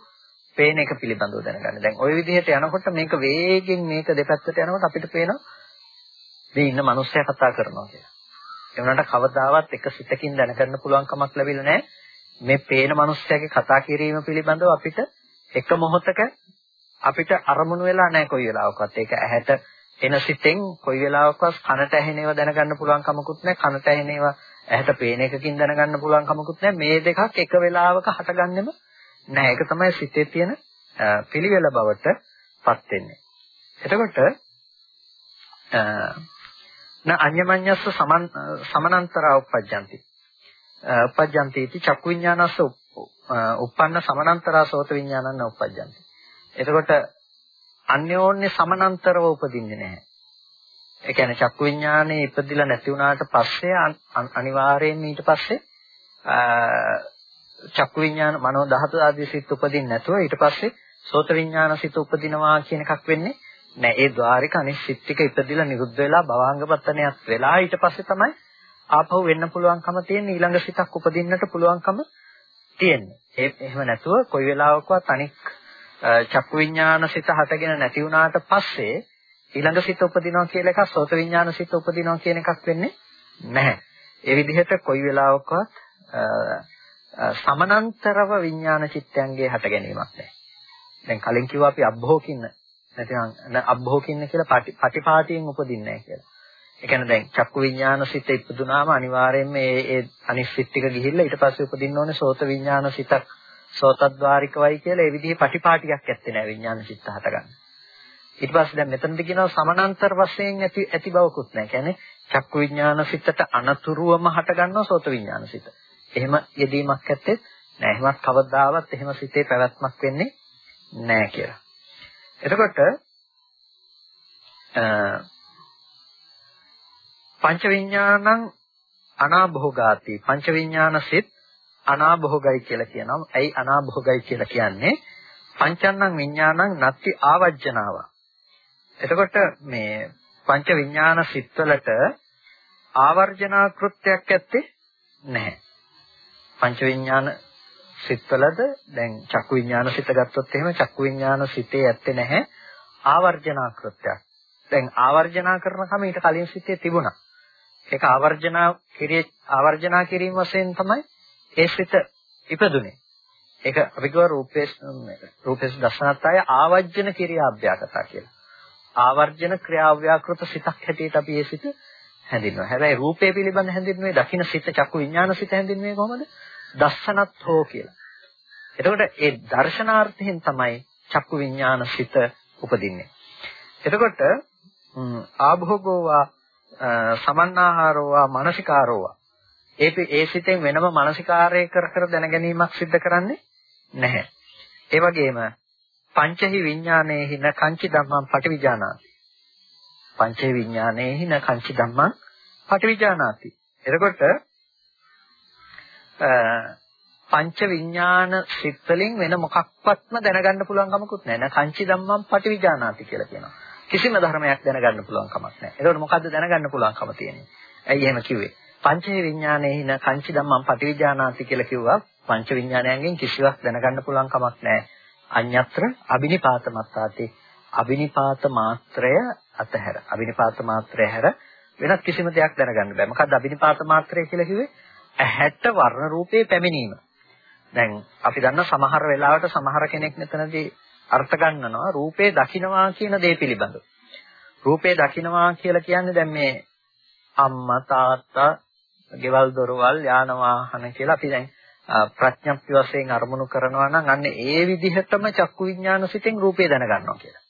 පේන එක පිළිබඳව දැනගන්නේ. දැන් ওই විදිහට යනකොට මේක වේගෙන් මේක දෙපැත්තට යනකොට අපිට පේනවා මේ ඉන්න මිනිස්සයා කතා කරනවා කියලා. ඒ වුණාට කවදාවත් එක සිතකින් දැනගන්න පුළුවන් කමක් ලැබිලා නැහැ. මේ පේන මිනිස්සයාගේ කතා කිරීම පිළිබඳව අපිට එක මොහොතක අපිට අරමුණු වෙලා නැහැ කොයි වෙලාවකවත්. ඒක ඇහැට එන සිතෙන් කොයි වෙලාවකවත් කනට ඇහෙන ඒවා දැනගන්න පුළුවන් කමකුත් නැහැ. කනට ඇහෙන ඒවා ඇහැට පේන එකකින් දැනගන්න පුළුවන් කමකුත් නැහැ. මේ දෙකක් එක වෙලාවක හටගන්නෙම නැහැ. ඒක තමයි සිතේ තියෙන පිළිවෙල බවට පත් වෙන්නේ. එතකොට න අඤ්ඤමඤ්ඤස්ස සමන් සමනන්තරා උපජ්ජಂತಿ. උපජ්ජಂತಿ इति චක්කු විඥානස්ස උප්පන්න සමනන්තරා සෝත විඥානන්න උපජ්ජಂತಿ. එතකොට අන්‍යෝන්‍ය සමනන්තරව උපදින්නේ නැහැ. ඒ කියන්නේ චක්කු විඥානේ ඉපදිලා නැති වුණාට පස්සේ අනිවාර්යයෙන් ඊට පස්සේ චක්කු විඥාන මනෝ ධාතු ආදී සිත් උපදින්න නැතුව ඊට පස්සේ සෝත විඥානසිත උපදිනවා කියන එකක් වෙන්නේ නෑ. ඒ ద్వාරික අනිත් සිත් ටික ඉපදිලා නිරුද්ධ වෙලා භවංග පතනයක් වෙලා ඊට පස්සේ තමයි ආපහු වෙන්න පුළුවන්කම තියෙන ඊළඟ සිතක් උපදින්නට පුළුවන්කම තියෙන්නේ. ඒ එහෙම නැතුව කොයි වෙලාවකවත් අනික් චක්කු විඥාන සිත හටගෙන නැති වුණාට පස්සේ ඊළඟ සිත උපදිනවා කියලා එකක් සෝත විඥාන සිත උපදිනවා කියන එකක් වෙන්නේ නැහැ. ඒ විදිහට කොයි වෙලාවකවත් සමනන්තරව විඥාන චිත්තයන්ගේ හට ගැනීමක් නැහැ. දැන් කලින් කිව්වා අපි අබ්බෝකින්න නැතිනම් අබ්බෝකින්න කියලා පටිපාටියෙන් උපදින්නේ නැහැ කියලා. ඒ කියන්නේ දැන් චක්කු විඥාන සිත ඉපදුනාම අනිවාර්යයෙන්ම මේ ඒ අනිත් සිත් ටික ගිහිල්ලා ඊට පස්සේ උපදින්න ඕනේ සෝත විඥාන සිතක් සෝතද්්වාරිකවයි කියලා ඒ විදිහේ පටිපාටියක් ඇත්තේ නැහැ විඥාන සිත් හටගන්න. ඊට පස්සේ දැන් මෙතනදී කියනවා සමානාන්තර වශයෙන් ඇති ඇති බවකුත් නැහැ. කියන්නේ චක්කු විඥාන සිතට අනතුරුවම හටගන්නවා සෝත විඥාන සිත. එහෙම යෙදීමක් ඇත්තේ නැහැ. එහෙමත් කවදාවත් එහෙම සිතේ පැවැත්මක් වෙන්නේ නැහැ කියලා. එතකොට පංච විඥානං අනාභෝගාති පංච විඥාන සිත් අනාභෝගයි කියලා කියනවා. ඇයි අනාභෝගයි කියලා කියන්නේ? පංචන්නං විඥානං නත්ති ආවජ්ජනාව. එතකොට මේ පංච විඥාන සිත්වලට ආවර්ජනා කෘත්‍යයක් ඇත්තේ නැහැ. පංච විඥාන සිත්වලද දැන් චක්කු විඥාන සිත ගත්තොත් එහෙම චක්කු විඥාන සිතේ ඇත්තේ නැහැ ආවර්ජනා කෘත්‍යයක්. දැන් ආවර්ජනා කරන කම ඊට කලින් සිතේ තිබුණා. ඒක ආවර්ජනා කිරිය ආවර්ජනා කිරීම වශයෙන් තමයි ඒ සිත ඉපදුනේ. ඒක අපි කියව රූපේස් රූපේස් දර්ශනත්ය ආවර්ජන ක්‍රියාභ්‍යාකතා කියලා. ආවර්ජන ක්‍රියාව්‍යාකෘත සිතක් හැටියට අපි ඒ සිත හැඳින්වනවා. හැබැයි රූපේ පිළිබඳ හැඳින්වුවේ දකින්න සිත චක්කු විඥාන සිත හැඳින්වුවේ කොහොමද? දස්සනත්හෝ කියලා. එතකොට ඒ දර්ශනාර්ථයෙන් තමයි චක්කු විඥාන සිත උපදින්නේ. එතකොට ආභෝගෝවා සමන්නාහාරෝවා මානසිකාරෝවා ඒ ඒ සිතෙන් වෙනම මානසිකාරය කර කර දැන ගැනීමක් සිද්ධ කරන්නේ නැහැ. ඒ වගේම පංචහි විඥානේහි න කංචි ධම්මං පටිවිජානාති. පංචහි විඥානේහි න කංචි ධම්මං පටිවිජානාති. එතකොට පංච විඥාන සිත් වලින් වෙන මොකක්වත්ම දැනගන්න පුළුවන් කමකුත් නැහැ. න කංචි ධම්මං පටිවිජානාති කියලා කියනවා. කිසිම ධර්මයක් දැනගන්න පුළුවන් කමක් නැහැ. එතකොට මොකද්ද දැනගන්න පුළුවන්කම තියෙන්නේ? ඇයි එහෙම කිව්වේ? පංචේ විඥානයේ හින කංචි ධම්මං පටිවිජානාති කියලා කිව්වා. පංච විඥානයන්ගෙන් කිසිවක් දැනගන්න පුළුවන් කමක් නැහැ. අඤ්ඤත්‍ර අබිනිපාත මත්තාති. අබිනිපාත මාත්‍රය අතහැර. අබිනිපාත මාත්‍රය හැර වෙනත් කිසිම දෙයක් දැනගන්න බෑ. මොකද්ද අබිනිපාත මාත්‍රය කියලා කිව්වේ? ඇහැට වර්ණ රූපේ පැමිණීම. දැන් අපි දන්න සමහර වෙලාවට සමහර කෙනෙක් මෙතනදී අර්ථ ගන්නනවා රූපේ දකින්නවා කියන දේ පිළිබඳව. රූපේ දකින්නවා කියලා කියන්නේ දැන් මේ අම්මා තාත්තා ගෙවල් දොරවල් යාන වාහන කියලා අපි දැන් ප්‍රඥප්ති වශයෙන් අරමුණු කරනවා නම් අන්න ඒ විදිහටම චක්කු විඥාන සිතෙන් රූපය දැනගන්නවා කියලා.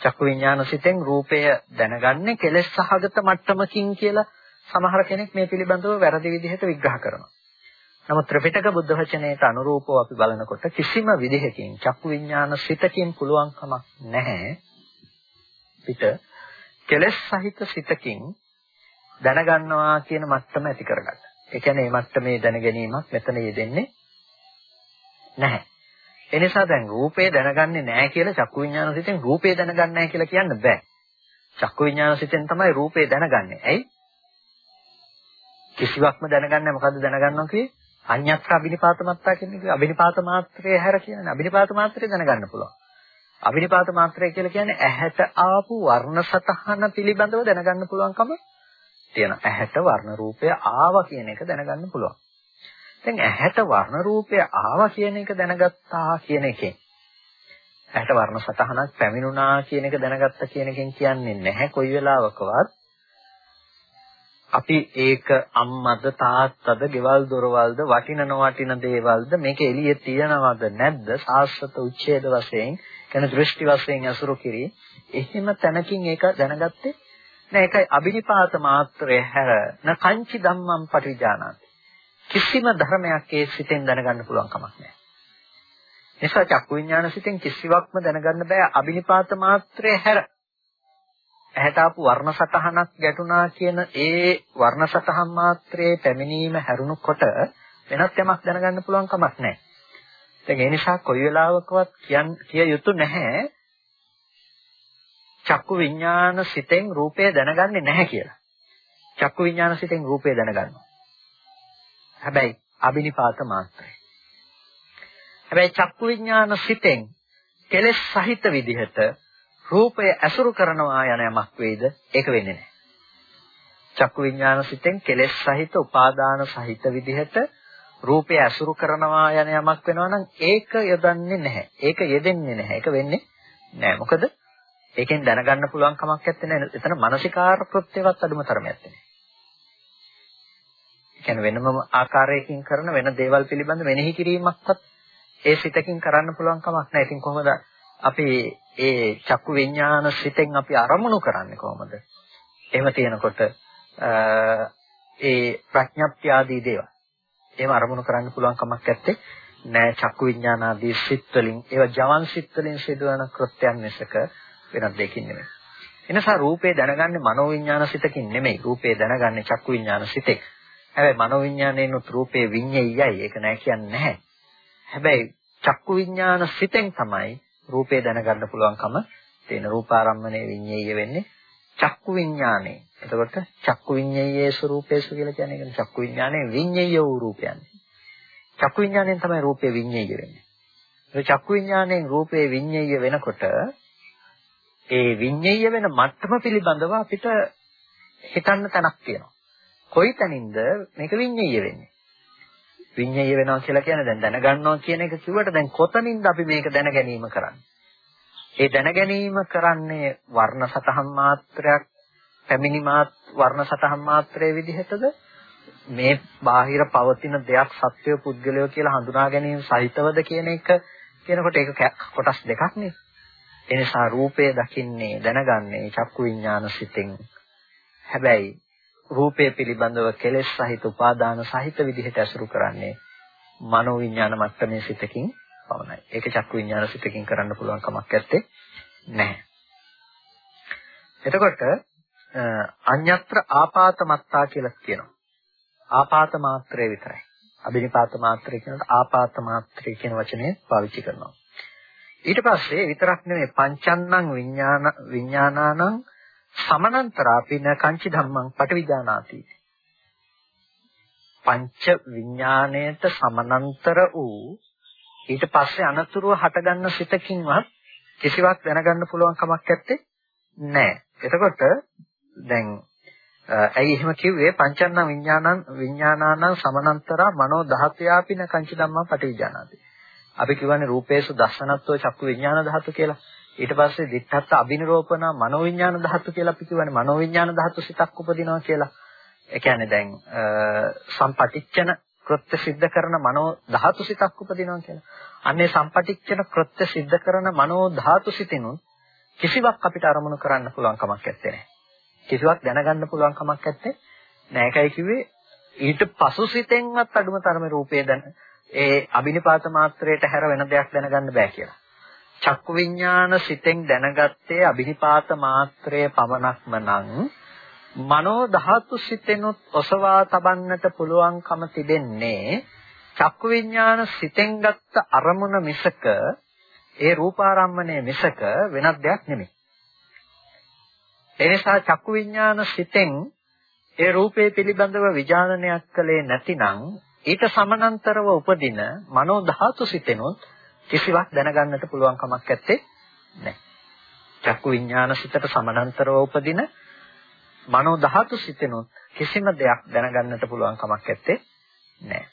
චක්කු විඥාන සිතෙන් රූපය දැනගන්නේ කෙලෙස් සහගත මට්ටමකින් කියලා සමහර කෙනෙක් මේ පිළිබඳව වැරදි විදිහට විග්‍රහ කරනවා. නමුත් ත්‍රිපිටක බුද්ධ වචනයට අනුරූපව අපි බලනකොට කිසිම විදිහකින් චක්කු විඥාන සිතකින් පුළුවන් කමක් නැහැ පිට කෙලෙස් සහිත සිතකින් දැනගන්නවා කියන මට්ටම ඇති කරගන්න. ඒ කියන්නේ මේ මට්ටමේ දැන ගැනීමක් මෙතන යෙදෙන්නේ නැහැ. ඒ නිසා දැන් රූපේ දැනගන්නේ නැහැ කියලා චක්කු විඥාන සිතෙන් රූපේ දැනගන්නේ නැහැ කියලා කියන්න බෑ. චක්කු විඥාන සිතෙන් තමයි රූපේ දැනගන්නේ. ඇයි? කිසිවක්ම දැනගන්නේ මොකද්ද දැනගන්නවා කියේ? අඤ්ඤත්‍ර අබිනිපාත මත්තා කියන්නේ කිව්වේ අබිනිපාත මාත්‍රයේ හැර කියන්නේ අබිනිපාත මාත්‍රය දැනගන්න පුළුවන්. අබිනිපාත මාත්‍රය කියලා කියන්නේ ඇහැට ආපු වර්ණ සතහන පිළිබඳව දැනගන්න පුළුවන්කම තියෙනවා. ඇහැට වර්ණ රූපය ආවා කියන එක දැනගන්න පුළුවන්. දැන් ඇහැට වර්ණ රූපය ආවා කියන එක දැනගත්තා කියන එකෙන් ඇහැට වර්ණ සතහනක් පැමිණුණා කියන එක දැනගත්තා කියන එකෙන් කියන්නේ නැහැ කොයි වෙලාවකවත් අපි ඒක අම්මද තාත්තද ගෙවල් දොරවල්ද වටින නොවටින දේවල්ද මේක එළියේ තියනවද නැද්ද සාස්වත උච්ඡේද වශයෙන් කියන දෘෂ්ටි වශයෙන් අසුරු කිරි එහෙම තැනකින් ඒක දැනගත්තේ නෑ ඒකයි අබිනිපාත මාත්‍රය හැර න කංචි ධම්මං පටිජානාති. කිසිම ධර්මයක් ඒ සිතෙන් දැනගන්න පුළුවන් කමක් නෑ. නිසා චක්කු විඥාන සිතෙන් කිසිවක්ම දැනගන්න බෑ අබිනිපාත මාත්‍රය හැර. ඇහැට ආපු වර්ණ සතහනක් ගැටුණා කියන ඒ වර්ණ සතහන් මාත්‍රයේ පැමිණීම හැරුණුකොට වෙනත් යමක් දැනගන්න පුළුවන් කමක් නැහැ. දැන් ඒ නිසා කොයි වෙලාවකවත් කියන් කිය යුතු නැහැ චක්කු විඥාන සිතෙන් රූපය දැනගන්නේ නැහැ කියලා. චක්කු විඥාන සිතෙන් රූපය දැනගන්නවා. හැබැයි අබිනිපාත මාත්‍රයි. හැබැයි චක්කු විඥාන සිතෙන් කෙලෙස් සහිත විදිහට රූපය ඇසුරු කරනවා යන යමක් වේද ඒක වෙන්නේ නැහැ. චක්කු විඥාන සිතෙන් කෙලෙස් සහිත උපාදාන සහිත විදිහට රූපය ඇසුරු කරනවා යන යමක් වෙනවා නම් ඒක යොදන්නේ නැහැ. ඒක යෙදෙන්නේ නැහැ. ඒක වෙන්නේ නැහැ. මොකද ඒකෙන් දැනගන්න පුළුවන් කමක් නැත්තේ නෑ. එතන මානසිකාර කෘත්‍යවත් අඩුම තරමක් නැහැ. කියන්නේ වෙනම ආකාරයකින් කරන වෙන දේවල් පිළිබඳ මෙනෙහි කිරීමක්වත් ඒ සිතකින් කරන්න පුළුවන් කමක් නැහැ. ඉතින් කොහොමද අපි ඒ චක්කු විඥාන සිතෙන් අපි අරමුණු කරන්නේ කොහොමද? එහෙම තියෙනකොට ඒ ප්‍රඥප්ති ආදී දේවල්. එහෙම අරමුණු කරන්න පුළුවන් කමක් නැත්තේ නෑ චක්කු විඥාන ආදී සිත් වලින් ඒවා ජවන් සිත් වලින් සිදුවන කෘත්‍යයන් මිසක වෙනත් දෙයකින් නෙමෙයි. එනිසා රූපේ දැනගන්නේ මනෝ විඥාන සිතකින් නෙමෙයි. රූපේ දැනගන්නේ චක්කු විඥාන සිතෙන්. හැබැයි මනෝ විඥානයෙන්ුත් රූපේ විඤ්ඤයයි. ඒක නෑ කියන්නේ නැහැ. හැබැයි චක්කු විඥාන සිතෙන් තමයි රූපේ දැනගන්න පුළුවන්කම තියෙන රූපාරම්මණය විඤ්ඤය වෙන්නේ චක්කු විඥානේ. එතකොට චක්කු විඤ්ඤයේ ස්වરૂපේසු කියලා කියන්නේ ඒක චක්කු විඥානේ විඤ්ඤය වූ රූපයන්. චක්කු විඥාණයෙන් තමයි රූපේ විඤ්ඤය වෙන්නේ. ඒ චක්කු විඥාණයෙන් රූපේ විඤ්ඤය වෙනකොට ඒ විඤ්ඤය වෙන මට්ටම පිළිබඳව අපිට හිතන්න තැනක් තියෙනවා. කොයි තැනින්ද මේක විඤ්ඤය වෙන්නේ? විඤ්ඤය වෙනවා කියලා කියන්නේ දැන් දැනගන්නවා කියන එක කිව්වට දැන් කොතනින්ද අපි මේක දැන ගැනීම කරන්නේ? ඒ දැන ගැනීම කරන්නේ වර්ණ සතහන් මාත්‍රයක් පැමිණි මාත් වර්ණ සතහන් මාත්‍රයේ විදිහටද මේ බාහිර පවතින දෙයක් සත්‍ය පුද්ගලය කියලා හඳුනා ගැනීම සහිතවද කියන එක කියනකොට ඒක කොටස් දෙකක් නේ. ඒ නිසා රූපය දකින්නේ දැනගන්නේ චක්කු විඥාන සිතෙන්. හැබැයි රූපය පිළිබඳව කෙලෙස් සහිත උපාදාන සහිත විදිහට අසුරු කරන්නේ මනෝ විඥාන මට්ටමේ සිතකින් පමණයි. ඒක චක්කු විඥාන සිතකින් කරන්න පුළුවන් කමක් නැත්තේ නැහැ. එතකොට අඤ්ඤත්‍ර ආපාත මත්තා කියලා කියනවා. ආපාත මාත්‍රය විතරයි. අබිනිපාත මාත්‍රය කියනකොට ආපාත මාත්‍රය කියන වචනේ පාවිච්චි කරනවා. ඊට පස්සේ විතරක් නෙමෙයි පංචන්නං විඥාන විඥානානං සමනන්තරාපින කංචි ධම්මං පටිවිජානාති. පංච විඥාණයට සමනන්තර වූ ඊට පස්සේ අනතුරුව හටගන්න සිතකින්වත් කිසිවක් දැනගන්න පුළුවන් කමක් නැත්තේ නෑ. එතකොට දැන් ඇයි එහෙම කිව්වේ පංචන්න විඥානං විඥානානං සමනන්තරා මනෝ දහත්‍යාපින කංචි ධම්මා පටිවිජානාති. අපි කියවනේ රූපේසු දස්සනත්ව චක්කු විඥාන ධාතු කියලා. ඊට පස්සේ දිත්තත් අබිනිරෝපණ මනෝ විඥාන ධාතු කියලා අපි කියවනේ මනෝ විඥාන ධාතු සිතක් උපදිනවා කියලා. ඒ කියන්නේ දැන් සම්පටිච්ඡන කෘත්‍ය સિદ્ધ කරන මනෝ ධාතු සිතක් උපදිනවා කියලා. අන්නේ සම්පටිච්ඡන කෘත්‍ය સિદ્ધ කරන මනෝ ධාතු සිතිනුත් කිසිවක් අපිට අරමුණු කරන්න පුළුවන් කමක් නැත්තේ. කිසිවක් දැනගන්න පුළුවන් කමක් නැත්තේ. නෑ ඒකයි කිව්වේ ඊට පසු සිතෙන්වත් අඩුම තරමේ රූපේ දැන ඒ අබිනිපාත මාත්‍රයට හැර වෙන දෙයක් දැනගන්න බෑ කියලා. චක්කු විඥාන සිතෙන් දැනගත්තේ අබිනිපාත මාත්‍රය පමණක්ම නම් මනෝ ධාතු සිතෙනුත් ඔසවා තබන්නට පුළුවන්කම තිබෙන්නේ චක්කු විඥාන සිතෙන් ගත්ත අරමුණ මිසක ඒ රූපාරම්මණය මිසක වෙනත් දෙයක් නෙමෙයි. එනිසා චක්කු විඥාන සිතෙන් ඒ රූපේ පිළිබඳව විඥානනයක් කළේ නැතිනම් ඊට සමානතරව උපදින මනෝ ධාතු සිතෙනොත් කිසිවක් දැනගන්නට පුළුවන් කමක් නැත්තේ නැහැ. චක්කු විඥාන සිතට සමානතරව උපදින මනෝ ධාතු සිතෙනොත් කිසිම දෙයක් දැනගන්නට පුළුවන් කමක් නැත්තේ නෑ.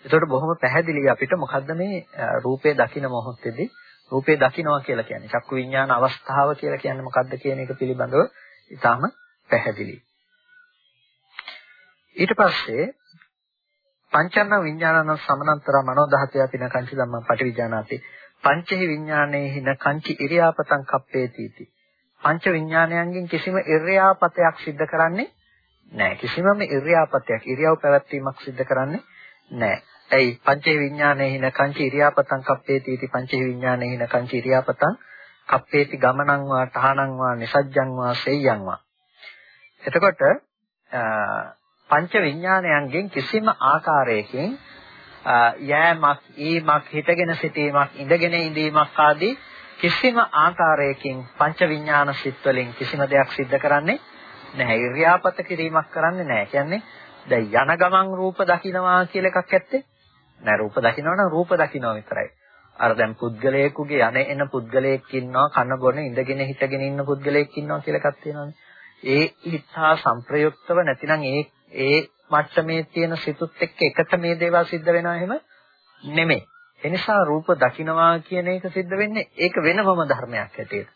ඒතකොට බොහොම පැහැදිලි අපිට මොකද්ද මේ රූපේ දකින මොහොතේදී රූපේ දකින්නවා කියලා කියන්නේ. චක්කු විඥාන අවස්ථාව කියලා කියන්නේ මොකද්ද කියන එක පිළිබඳව ඊටාම පැහැදිලි. ඊට පස්සේ පංචන්න විඥානන සමනන්තර මනෝ ධාතය පින කංචි ධම්ම පටිවිඥානාති. පංචහි විඥානයේ හින කංචි ඉරියාපතං කප්පේතිති පංච විඥානයන්ගෙන් කිසිම ඉර්යාපතයක් සිද්ධ කරන්නේ නැහැ. කිසිමම ඉර්යාපතයක් ඉරියව් පැවැත්වීමක් සිද්ධ කරන්නේ නැහැ. ඇයි? පංච විඥානයේ හින කංච ඉරියාපතං කප්පේති इति. පංච විඥානයේ හින කංච ඉරියාපතං කප්පේති. ගමනං වා තහනං වා නිසජ්ජං වා සෙය්‍යං වා. එතකොට පංච විඥානයන්ගෙන් කිසිම ආකාරයකින් යෑමක්, ඊමක්, හිටගෙන සිටීමක්, ඉඳගෙන ඉඳීමක් ආදී කිසිම ආකාරයකින් පංච විඥාන සිත් වලින් කිසිම දෙයක් සිද්ධ කරන්නේ නැහැ. ඉරියාපත කිරීමක් කරන්නේ නැහැ. කියන්නේ දැන් යන ගමන් රූප දකින්නවා කියලා එකක් ඇත්තේ නෑ. රූප දකින්නවා නම් රූප දකින්නවා විතරයි. අර දැන් පුද්ගලයෙකුගේ යන එන පුද්ගලයෙක් ඉන්නවා කන බොන ඉඳගෙන හිටගෙන ඉන්න පුද්ගලයෙක් ඉන්නවා කියලා එකක් තියෙනවානේ. ඒ හිතා සංප්‍රයුක්තව නැතිනම් ඒ ඒ මට්ටමේ තියෙන සිතුත් එක්ක එකට මේ දේවල් සිද්ධ වෙනවා එහෙම නෙමෙයි. එනිසා රූප දකින්නවා කියන එක සිද්ධ වෙන්නේ ඒක වෙනමම ධර්මයක් හැටියට.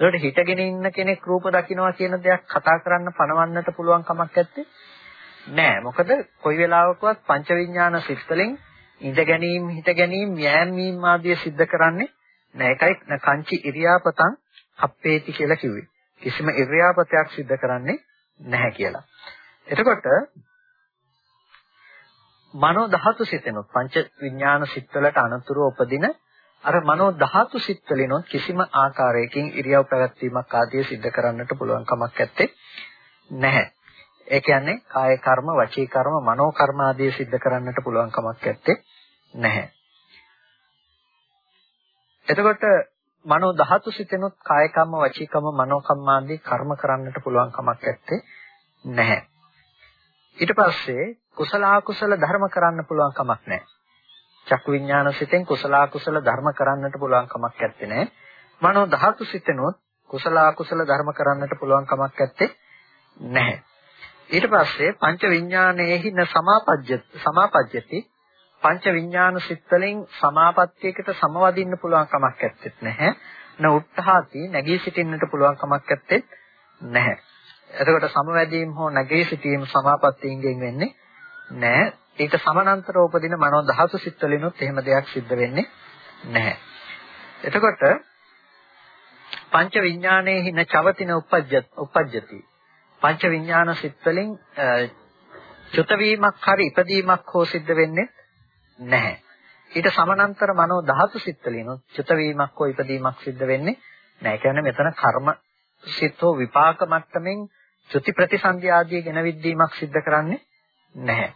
ඒකට හිටගෙන ඉන්න කෙනෙක් රූප දකින්නවා කියන දෙයක් කතා කරන්න පනවන්නට පුළුවන් කමක් නැත්තේ නෑ. මොකද කොයි වෙලාවකවත් පංචවිඥාන සිත්වලින් ඉඳ ගැනීම, හිට ගැනීම, යෑමීම් ආදිය සිද්ධ කරන්නේ නෑ. ඒකයි කංචි ඉරියාපතං අප්පේති කියලා කිව්වේ. කිසිම ඉරියාපතයක් සිද්ධ කරන්නේ නැහැ කියලා. එතකොට මනෝ ධාතු සිතෙනොත් පංච විඥාන සිත්වලට අනතුරු උපදින අර මනෝ ධාතු සිත්වලිනොත් කිසිම ආකාරයකින් ඉරියව් පැවැත්වීමක් ආදිය සිද්ධ කරන්නට පුළුවන් කමක් නැත්තේ නැහැ. ඒ කියන්නේ කාය කර්ම, වචී කර්ම, මනෝ කර්ම ආදී සිද්ධ කරන්නට පුළුවන් කමක් නැත්තේ නැහැ. එතකොට මනෝ ධාතු සිතෙනුත් කාය කම්ම, වචී කම්ම, මනෝ කම්ම ආදී කර්ම කරන්නට පුළුවන් කමක් නැත්තේ නැහැ. ඊට පස්සේ කුසල අකුසල ධර්ම කරන්න පුළුවන් කමක් නැහැ. චක්කු විඥාන සිතෙන් කුසල අකුසල ධර්ම කරන්නට පුළුවන් කමක් නැත්තේ නෑ. මනෝ ධාතු සිතෙනුත් කුසල අකුසල ධර්ම කරන්නට පුළුවන් කමක් නැත්තේ නැහැ. ඊට පස්සේ පංච විඥානයේහි න සමාපජ්ජ සමාපජ්ජති පංච විඥාන සිත්වලින් සමාපත්තියකට සමවදින්න පුළුවන් කමක් නැත්තේ නැහැ. න උත්හාති නැගී සිටින්නට පුළුවන් කමක් නැත්තේ නැහැ. එතකොට සමවැදීම් හෝ නැගී සිටීම සමාපත්තියෙන් වෙන්නේ නැහැ. ඊට සමානතරව උපදින මනෝ ධාතු සිත්වලිනුත් එහෙම දෙයක් සිද්ධ වෙන්නේ නැහැ. එතකොට පංච විඥානයේ හින චවතින උපජ්ජති පංච විඥාන සිත් වලින් චුත වීමක් හරි ඉපදීමක් හෝ සිද්ධ වෙන්නේ නැහැ. ඊට සමානතර මනෝ ධාතු සිත් වලින් චුත වීමක් හෝ ඉපදීමක් සිද්ධ වෙන්නේ නැහැ. කියන්නේ මෙතන කර්ම සිතෝ විපාක මට්ටමින් චුති ප්‍රතිසන්දි ආදී ගෙන විද්දීමක් සිද්ධ කරන්නේ නැහැ.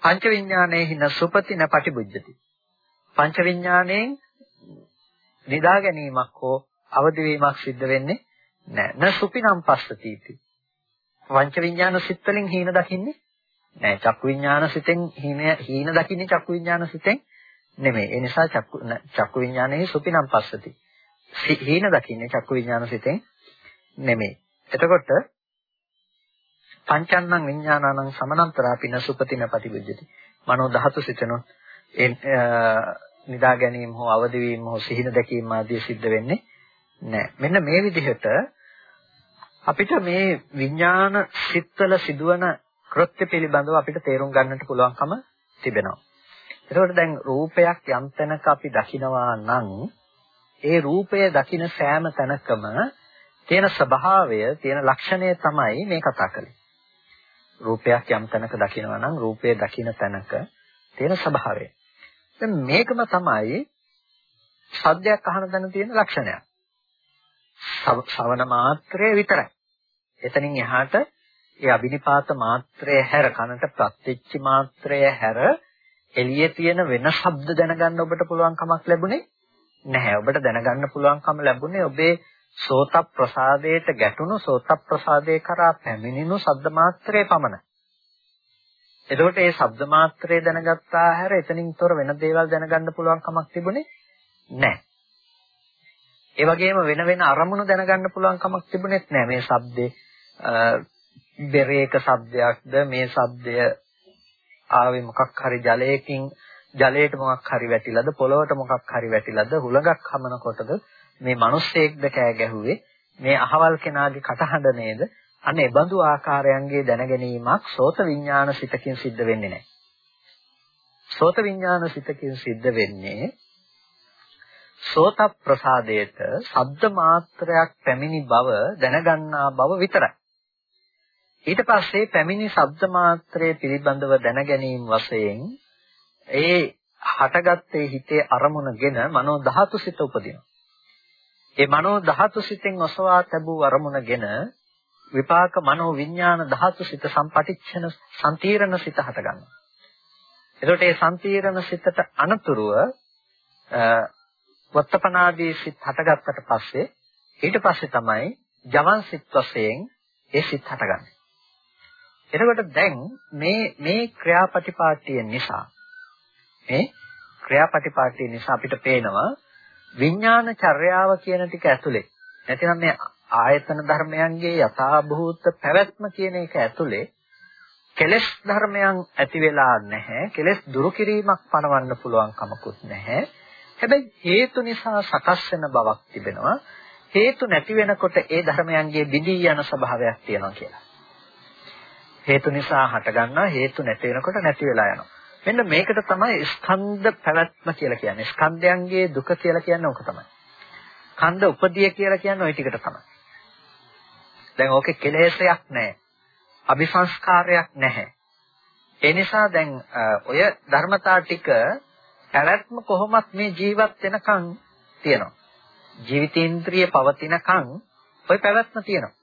පංච විඥානයේ හින සුපතින පටිබුද්ධති. පංච විඥාණයෙන් නිදා ගැනීමක් හෝ අවදි වීමක් සිද්ධ වෙන්නේ නැහැ. න සුපිනම් පස්සතිති. වංච විඥාන සිත් වලින් හීන දකින්නේ නෑ චක්කු විඥාන සිතෙන් හීන හීන දකින්නේ චක්කු විඥාන සිතෙන් නෙමෙයි ඒ නිසා චක්කු චක්කු විඥානයේ සුපිනම් පස්සති හීන දකින්නේ චක්කු විඥාන සිතෙන් නෙමෙයි එතකොට පංචන්නං විඥානං සමනන්තරාපින සුපතින ප්‍රතිවිජ්ජති මනෝ ධාතු සිතනො නිදා ගැනීම හෝ අවදි වීම හෝ සිහින දැකීම ආදී සිද්ධ වෙන්නේ නැහැ මෙන්න මේ විදිහට අපිට මේ විඥාන සිත්වල සිදුවන කෘත්‍ය පිළිබඳව අපිට තේරුම් ගන්නට පුළුවන්කම තිබෙනවා. එතකොට දැන් රූපයක් යම් තැනක අපි දකිනවා නම් ඒ රූපය දකින සෑම තැනකම තියෙන ස්වභාවය, තියෙන ලක්ෂණය තමයි මේ කතා කරන්නේ. රූපයක් යම් තැනක දකිනවා නම් රූපය දකින තැනක තියෙන ස්වභාවය. දැන් මේකම තමයි සද්දයක් අහන තැන තියෙන ලක්ෂණයක්. ශ්‍රවණ මාත්‍රය විතරයි. එතනින් එහාට ඒ අබිනිපාත මාත්‍රය හැර කනට ප්‍රත්‍යක්ෂ මාත්‍රය හැර එළියේ තියෙන වෙන ශබ්ද දැනගන්න ඔබට පුළුවන් කමක් ලැබුණේ නැහැ. ඔබට දැනගන්න පුළුවන්කම ලැබුණේ ඔබේ සෝත ප්‍රසාදයට ගැටුණු සෝත ප්‍රසාදේ කරා පැමිණෙනු ශබ්ද මාත්‍රයේ පමණයි. එතකොට මේ ශබ්ද මාත්‍රය දැනගත්තා හැර එතනින් තොර වෙන දේවල් දැනගන්න පුළුවන් කමක් තිබුණේ නැහැ. ඒ වගේම වෙන වෙන අරමුණු දැනගන්න පුළුවන් කමක් තිබුණෙත් නැහැ. මේ ශබ්දේ බෙරේක ශබ්දයක්ද මේ ශබ්දය ආවේ මොකක් හරි ජලයකින් ජලයට මොකක් හරි වැටිලාද පොළොවට මොකක් හරි වැටිලාද හුලඟක් හමනකොටද මේ මිනිස්සෙක්ද කෑ ගැහුවේ මේ අහවල් කෙනාගේ කටහඬ නේද අනේ බඳු ආකාරයන්ගේ දැනගැනීමක් සෝත විඥාන සිතකින් සිද්ධ වෙන්නේ නැහැ. සෝත විඥාන සිතකින් සිද්ධ වෙන්නේ සෝත ප්‍රසාදයට ශබ්ද මාත්‍රයක් පැමිණි බව දැනගන්නා බව විතරයි. ඊට පස්සේ පැමිණි ශබ්ද මාත්‍රයේ පිළිබඳව දැන ගැනීම වශයෙන් ඒ හටගත්තේ හිතේ අරමුණගෙන මනෝ ධාතු සිත උපදිනවා. ඒ මනෝ ධාතු සිතෙන් ඔසවා තැබූ අරමුණගෙන විපාක මනෝ විඥාන ධාතු සිත සම්පටිච්ඡන සම්තිරණ සිත හට ගන්නවා. එතකොට මේ සම්පීර්ණ සිතට අනතුරුව වත්තපනාදී සිත් හටගත්තට පස්සේ ඊට පස්සේ තමයි ජවන් සිත් වශයෙන් ඒ සිත් හටගන්නේ. එතකොට දැන් මේ මේ ක්‍රියාපටිපාටිය නිසා මේ ක්‍රියාපටිපාටිය නිසා අපිට පේනවා විඥාන චර්යාව කියන ටික ඇතුලේ. නැතිනම් මේ ආයතන ධර්මයන්ගේ යථාභූත පැවැත්ම කියන එක ඇතුලේ කෙලෙස් ධර්මයන් ඇති වෙලා නැහැ. කෙලෙස් දුරු කිරීමක් පනවන්න පුළුවන් කමකුත් නැහැ. හැබැයි හේතු නිසා සකස් වෙන බවක් තිබෙනවා. හේතු නැති වෙනකොට ඒ ධර්මයන්ගේ බිඳී යන ස්වභාවයක් තියෙනවා කියලා. හේතු නිසා හටගන්නා හේතු නැති වෙනකොට නැති වෙලා යනවා. මෙන්න මේකට තමයි ස්කන්ධ පැවැත්ම කියලා කියන්නේ. ස්කන්ධයන්ගේ දුක කියලා කියන්නේ ඕක තමයි. කන්ද උපදී කියලා කියන්නේ ওই ටිකට තමයි. දැන් ඕකේ කෙලෙසයක් නැහැ. අபிසංස්කාරයක් නැහැ. ඒ නිසා දැන් ඔය ධර්මතා ටික පැවැත්ම කොහොමත් මේ ජීවත් වෙනකන් තියෙනවා. ජීවිතේන්ද්‍රිය පවතිනකන් ඔය පැවැත්ම තියෙනවා.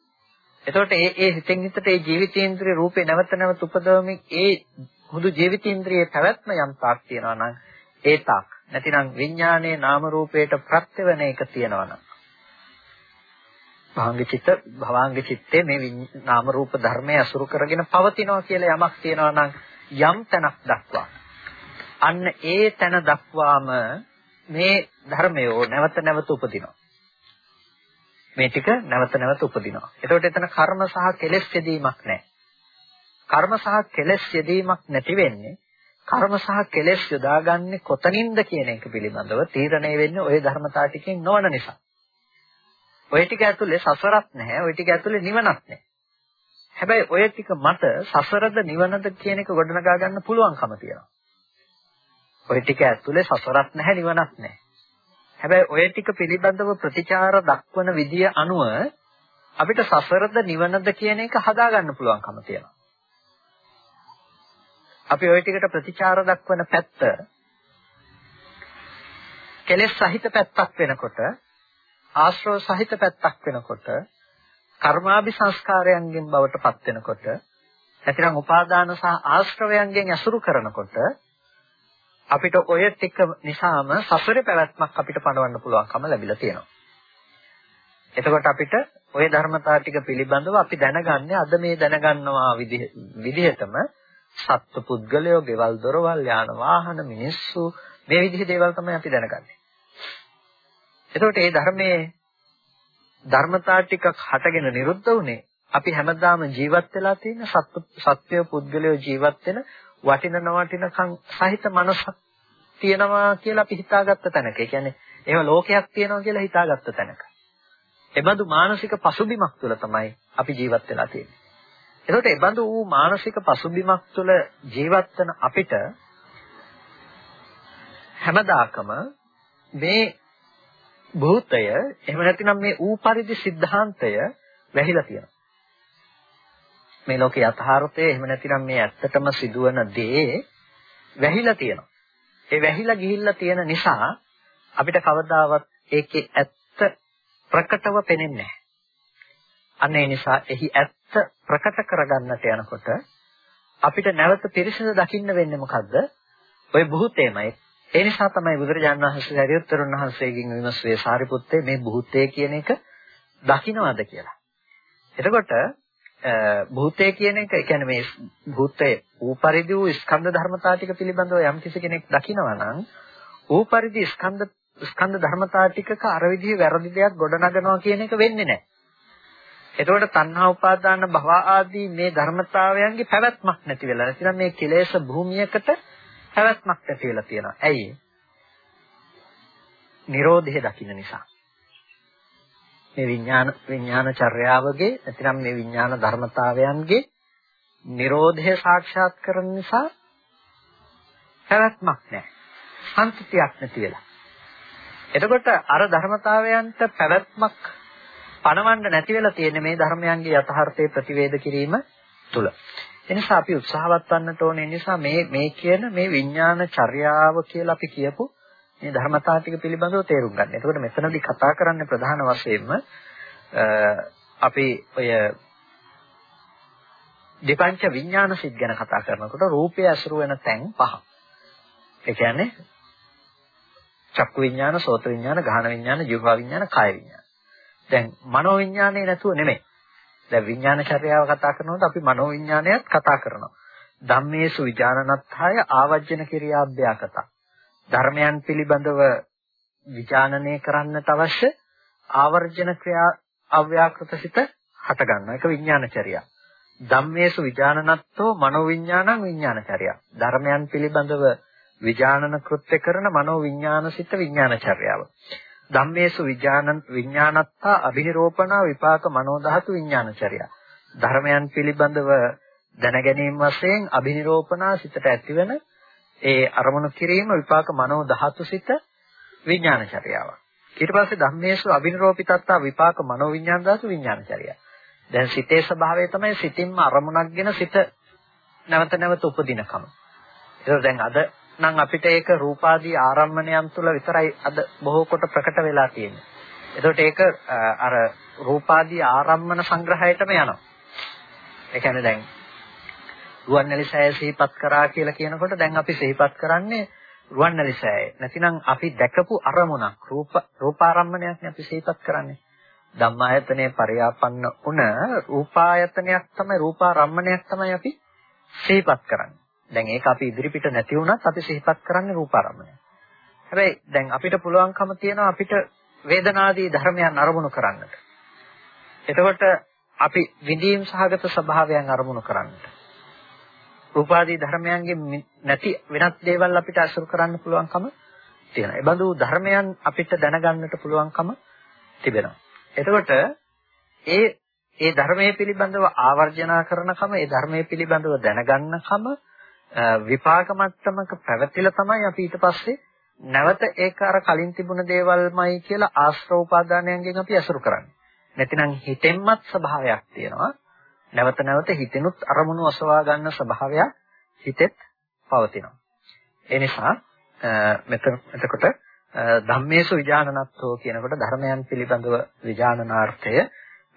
එතකොට ඒ ඒ හිතෙන් හිතට ඒ ජීවිතේන්ද්‍රිය රූපේ නැවත නැවත උපදවමින් ඒ හුදු ජීවිතේන්ද්‍රියේ පැවැත්ම යම් තාක් තියෙනවා නම් ඒ තාක් නැතිනම් විඥානයේ නාම රූපයට ප්‍රත්‍ය වෙන එක තියෙනවා නම්. භාංග චිත්ත භවාංග චිත්තේ මේ නාම රූප ධර්මයේ අසුරු කරගෙන පවතිනවා කියලා යමක් තියෙනවා නම් යම් තැනක් දක්වා. අන්න ඒ තැන දක්වාම මේ ධර්මයෝ නැවත නැවත උපදිනවා. මේ ටික නැවත නැවත උපදිනවා එතකොට එතන කර්ම සහ කෙලෙස් යෙදීමක් නැහැ කර්ම සහ කෙලෙස් යෙදීමක් නැති වෙන්නේ කර්ම සහ කෙලෙස් යොදාගන්නේ කොතනින්ද කියන එක පිළිබඳව තීරණය වෙන්නේ ওই ධර්මතා ටිකෙන් නොවන නිසා ඔය ටික ඇතුලේ සසරක් නැහැ. ඔය ටික ඇතුලේ නිවනක් නැහැ. හැබැයි ඔය ටික මත සසරද නිවනද කියන එක ගොඩනගා ගන්න පුළුවන්කම තියෙනවා. ඔය ටික ඇතුලේ සසරක් නැහැ නිවනක් නැහැ. හැබැයි ඔය ටික පිළිබඳව ප්‍රතිචාර දක්වන විදිය අනුව අපිට සසරද නිවනද කියන එක හදා ගන්න පුළුවන්කම තියෙනවා. අපි ওই ටිකට ප්‍රතිචාර දක්වන පැත්ත කෙලෙස් සහිත පැත්තක් වෙනකොට ආශ්‍රව සහිත පැත්තක් වෙනකොට කර්මාභි සංස්කාරයන්ගෙන් බවට පත් වෙනකොට නැතිනම් උපාදාන සහ ආශ්‍රවයන්ගෙන් ඇසුරු කරනකොට අපිට ඔය ටික නිසාම සසරේ පැවැත්මක් අපිට පණවන්න පුළුවන්කම ලැබිලා තියෙනවා. එතකොට අපිට ওই ධර්මතාව ටික පිළිබඳව අපි දැනගන්නේ අද මේ දැනගන්නවා විදිහටම සත්ව පුද්ගලයෝ, ගෙවල් දොරවල්, යාන වාහන, මිනිස්සු මේ විදිහේ දේවල් තමයි අපි දැනගන්නේ. එතකොට මේ ධර්මයේ ධර්මතා ටිකක් හටගෙන නිරුද්ධ වුණේ අපි හැමදාම ජීවත් වෙලා තියෙන සත්‍ය පුද්ගලයෝ ජීවත් වෙන වටින නොවටිනකම් සහිත මනසක් තියෙනවා කියලා අපි හිතාගත්ත තැනක. ඒ කියන්නේ එහෙම ලෝකයක් තියෙනවා කියලා හිතාගත්ත තැනක. එබඳු මානසික පසුබිමක් තුළ තමයි අපි ජීවත් වෙලා තියෙන්නේ. එතකොට එබඳු වූ මානසික පසුබිමක් තුළ ජීවත් වෙන අපිට හැමදාකම මේ භූතය එහෙම නැතිනම් මේ ඌ පරිදි સિદ્ધාන්තය වැහිලා තියෙනවා. මේ ලෝකේ යථාර්ථය එහෙම නැතිනම් මේ ඇත්තටම සිදුවන දේ වැහිලා තියෙනවා. ඒ වැහිලා ගිහිල්ලා තියෙන නිසා අපිට කවදාවත් ඒකේ ඇත්ත ප්‍රකටව පේන්නේ නැහැ. අන්න ඒ නිසා එහි ඇත්ත ප්‍රකට කරගන්නට යනකොට අපිට නැවත පිරිසිදු දකින්න වෙන්නේ මොකද්ද? ওই භූතේමයි ඒ නිසා තමයි බුදුරජාණන් වහන්සේ හරියුත්තරුන් වහන්සේගෙන් විමසුවේ සාරිපුත්තේ මේ භූතය කියන එක දකින්නවද කියලා. එතකොට භූතය කියන එක කියන්නේ මේ භූතය ඌපරිදි වූ ස්කන්ධ ධර්මතා ටික පිළිබඳව යම් කිසි කෙනෙක් දකිනවා නම් ඌපරිදි ස්කන්ධ ස්කන්ධ ධර්මතා ටිකක අර විදිහේ වැරදි දෙයක් ගොඩනගනවා කියන එක වෙන්නේ නැහැ. එතකොට තණ්හා උපාදාන භව ආදී මේ ධර්මතාවයන්ගේ පැවැත්මක් නැති වෙලා නැතිනම් මේ කෙලෙස් භූමියකට පැවැත්මක් ඇති වෙලා තියෙනවා. ඇයි? නිරෝධය දකින්න නිසා. මේ විඥාන විඥාන චර්යාවගේ නැතිනම් මේ විඥාන ධර්මතාවයන්ගේ නිරෝධය සාක්ෂාත් කරන නිසා පැවැත්මක් නැහැ. සම්පතියක් නැති වෙලා. එතකොට අර ධර්මතාවයන්ට පැවැත්මක් පණවන්න නැති වෙලා තියෙන මේ ධර්මයන්ගේ යථාර්ථය ප්‍රතිවේද කිරීම තුල. එනිසා අපි උත්සාහවත් වන්නට ඕනේ නිසා මේ මේ කියන මේ විඥාන චර්යාව කියලා අපි කියපු මේ ධර්මතාව ටික පිළිබඳව තේරුම් ගන්න. එතකොට මෙතනදී කතා කරන්නේ ප්‍රධාන වශයෙන්ම අපි ඔය දෙපංච විඥාන සිත් ගැන කතා කරනකොට රූපය අසුරු වෙන තැන් පහ. ඒ කියන්නේ චක්කු විඥාන, සෝත විඥාන, ගහන විඥාන, જીවහා විඥාන, කාය විඥාන. දැන් මනෝ විඥානේ නැතුව නෙමෙයි. දැන් විඥාන චර්යාව කතා කරනකොට අපි මනෝ විඥානයත් කතා කරනවා. ධම්මේසු විඥානනත්ථය ආවජ්ජන කිරියාභ්‍යාකත. ධර්මයන් පිළිබඳව විචානනය කරන්නට අවශ්‍ය ආවර්ජන ක්‍රියා අව්‍යාකෘත සිත හට ගන්නවා. ඒක විඥානචර්යා. ධම්මේසු විඥානනත්තෝ මනෝවිඥානං විඥානචර්යා. ධර්මයන් පිළිබඳව විඥානන කෘත්‍ය කරන මනෝවිඥානසිත විඥානචර්යාව. ධම්මේසු විඥානං විඥානත්තා අභිනිරෝපණා විපාක මනෝධාතු විඥානචර්යා. ධර්මයන් පිළිබඳව දැනගැනීම වශයෙන් අභිනිරෝපණා සිතට ඇතිවන ඒ අරමුණු කිරීම විපාක මනෝධාතු සිත විඥානචර්යාවක්. ඊට පස්සේ ධම්මේසු අබිනරෝපිතත්තා විපාක මනෝවිඤ්ඤාණ ධාතු විඤ්ඤාණචර්යය. දැන් සිතේ ස්වභාවය තමයි සිතින්ම අරමුණක්ගෙන සිත නැවත නැවත උපදිනකම. ඒක දැන් අද නම් අපිට ඒක රූපාදී ආරම්මණයන් තුල විතරයි අද බොහෝ කොට ප්‍රකට වෙලා තියෙන්නේ. එතකොට ඒක අර රූපාදී ආරම්මන සංග්‍රහයටම යනවා. ඒ කියන්නේ දැන් රුවන්වැලිසෑය සිහිපත් කරා කියලා කියනකොට දැන් අපි සිහිපත් කරන්නේ රුවන්වැලි සෑය. නැතිනම් අපි දැකපු අරමුණක් රූප රූපාරම්මණයක් නේ අපි සිහිපත් කරන්නේ. ධම්මායතනයේ පරියාපන්න වුණ රූපායතනයක් තමයි රූපාරම්මණයක් තමයි අපි සිහිපත් කරන්නේ. දැන් ඒක අපි ඉදිරිපිට නැති වුණත් අපි සිහිපත් කරන්නේ රූපාරම්මණය. හැබැයි දැන් අපිට පුළුවන්කම තියෙනවා අපිට වේදනාදී ධර්මයන් අරමුණු කරන්නට. එතකොට අපි විදීම් සහගත ස්වභාවයන් අරමුණු කරන්නට. රූපාදී ධර්මයන්ගෙන් නැති වෙනත් දේවල් අපිට අසුර කරන්න පුළුවන්කම තියෙනවා. ඒ බඳු ධර්මයන් අපිට දැනගන්නට පුළුවන්කම තිබෙනවා. එතකොට ඒ ඒ ධර්මයේ පිළිබඳව ආවර්ජනා කරනකම ඒ ධර්මයේ පිළිබඳව දැනගන්නකම විපාක මට්ටමක පැවතිලා තමයි අපි ඊට පස්සේ නැවත ඒක අර කලින් තිබුණ දේවල්මයි කියලා ආශ්‍රව උපාදානයන්ගෙන් අපි අසුරු කරන්නේ. නැතිනම් හිතෙන්මත් ස්වභාවයක් තියෙනවා. නැවත නැවත හිතෙනුත් අරමුණු ඔසවා ගන්න ස්වභාවයක් හිතෙත් පවතිනවා. ඒ නිසා මෙතන එතකොට ධම්මේසු විඥානනත්වෝ කියනකොට ධර්මයන් පිළිබඳව විඥානනාර්ථය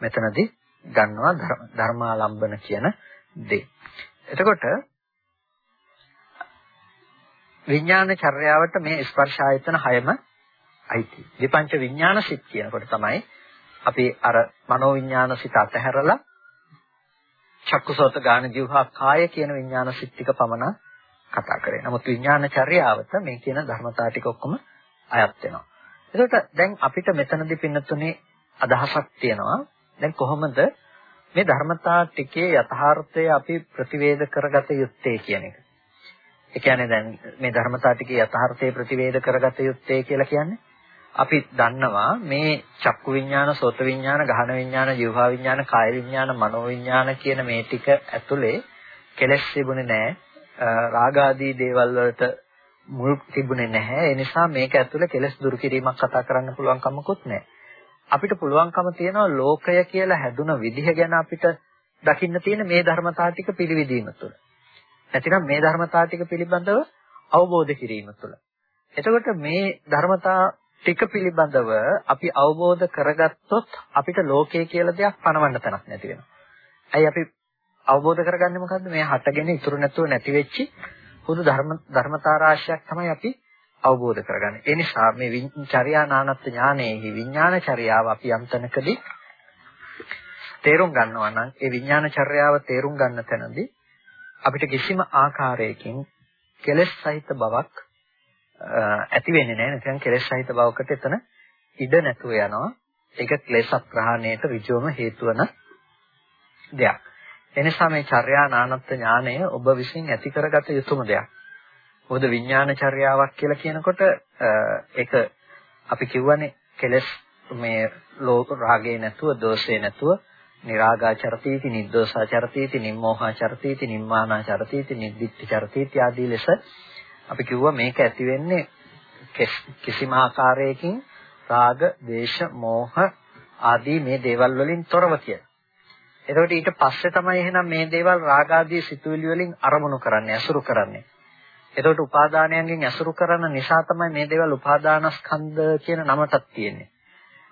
මෙතනදී ගන්නවා ධර්මාලම්බන කියන දේ. එතකොට විඥාන චර්යාවට මේ ස්පර්ශ ආයතන හයම අයිති. විපංච විඥාන සිත් කියනකොට තමයි අපි අර මනෝ විඥාන සිත අතහැරලා චක්කුසෝත ගාන જીවහා කාය කියන විඥාන සිත් ටික පමණ කතා කරේ. නමුත් විඥාන චර්යාවට මේ කියන ධර්මතා ටික ඔක්කොම අයත් වෙනවා. එතකොට දැන් අපිට මෙතනදී පින්නතුනේ අදහසක් තියෙනවා. දැන් කොහොමද මේ ධර්මතා ටිකේ යථාර්ථය අපි ප්‍රතිවේද කරගත යුත්තේ කියන එක. ඒ කියන්නේ දැන් මේ ධර්මතා ටිකේ යථාර්ථය ප්‍රතිවේද කරගත යුත්තේ කියලා කියන්නේ අපි දන්නවා මේ චක්කු විඥාන, සෝත විඥාන, ගහන විඥාන, જીවහා විඥාන, කාය විඥාන, මනෝ විඥාන කියන මේ ටික ඇතුලේ කෙලෙස් තිබුණේ නැහැ. රාගාදී දේවල් වලට මුල් තිබුණේ නැහැ. ඒ නිසා මේක ඇතුලේ කෙලෙස් දුරු කිරීමක් කතා කරන්න පුළුවන් කමකුත් නැහැ. අපිට පුළුවන්කම තියෙනවා ලෝකය කියලා හැදුන විදිහ ගැන අපිට දකින්න තියෙන මේ ධර්මතා ටික පිළිවිදීම තුළ. නැතිනම් මේ ධර්මතා ටික පිළිබඳව අවබෝධ කිරීම තුළ. එතකොට මේ ධර්මතා ටික පිළිබඳව අපි අවබෝධ කරගත්තොත් අපිට ලෝකය කියලා දෙයක් පණවන්න තැනක් නැති වෙනවා. ඇයි අපි අවබෝධ කරගන්නේ මොකද්ද? මේ හටගෙන ඉතුරු නැතුව නැති වෙච්චි පොදු ධර්ම ධර්මතාරාශයක් තමයි අපි අවබෝධ කරගන්නේ. ඒ නිසා මේ චර්යා නානත් ඥානයේහි විඥාන චර්යාව අපි යම් තැනකදී තේරුම් ගන්නවා නම් ඒ විඥාන චර්යාව තේරුම් ගන්න තැනදී අපිට කිසිම ආකාරයකින් කෙලෙස් සහිත බවක් ඇති වෙන්නේ නැහැ. නැත්නම් කෙලෙස් සහිත බවකට එතන ඉඩ නැතුව යනවා. ඒක ක්ලේශ ප්‍රහාණයට ඍජුවම හේතු වන දෙයක්. එනිසා මේ චර්යා නානත්ත් ඥානය ඔබ විසින් ඇති කරගත යුතුම දෙයක්. මොකද විඥාන චර්යාවක් කියලා කියනකොට ඒක අපි කියවනේ කෙලෙස් මේ ලෝක රාගේ නැතුව දෝෂේ නැතුව නිරාගාචරතීති නිද්දෝසාචරතීති නිම්මෝහාචරතීති නිම්මානාචරතීති නිද්දිත්තිචරතීති ආදී ලෙස අපි කිව්වා මේක ඇති වෙන්නේ කිසිම ආකාරයකින් රාග, දේශ, මෝහ ආදී මේ දේවල් වලින් තොරව කියලා. එතකොට ඊට පස්සේ තමයි එහෙනම් මේ දේවල් රාග ආදී සිතුවිලි වලින් අරමුණු කරන්නේ, අසුරු කරන්නේ. එතකොට උපාදානයන්ගෙන් අසුරු කරන නිසා තමයි මේ දේවල් උපාදානස්කන්ධ කියන නමටත් තියෙන්නේ.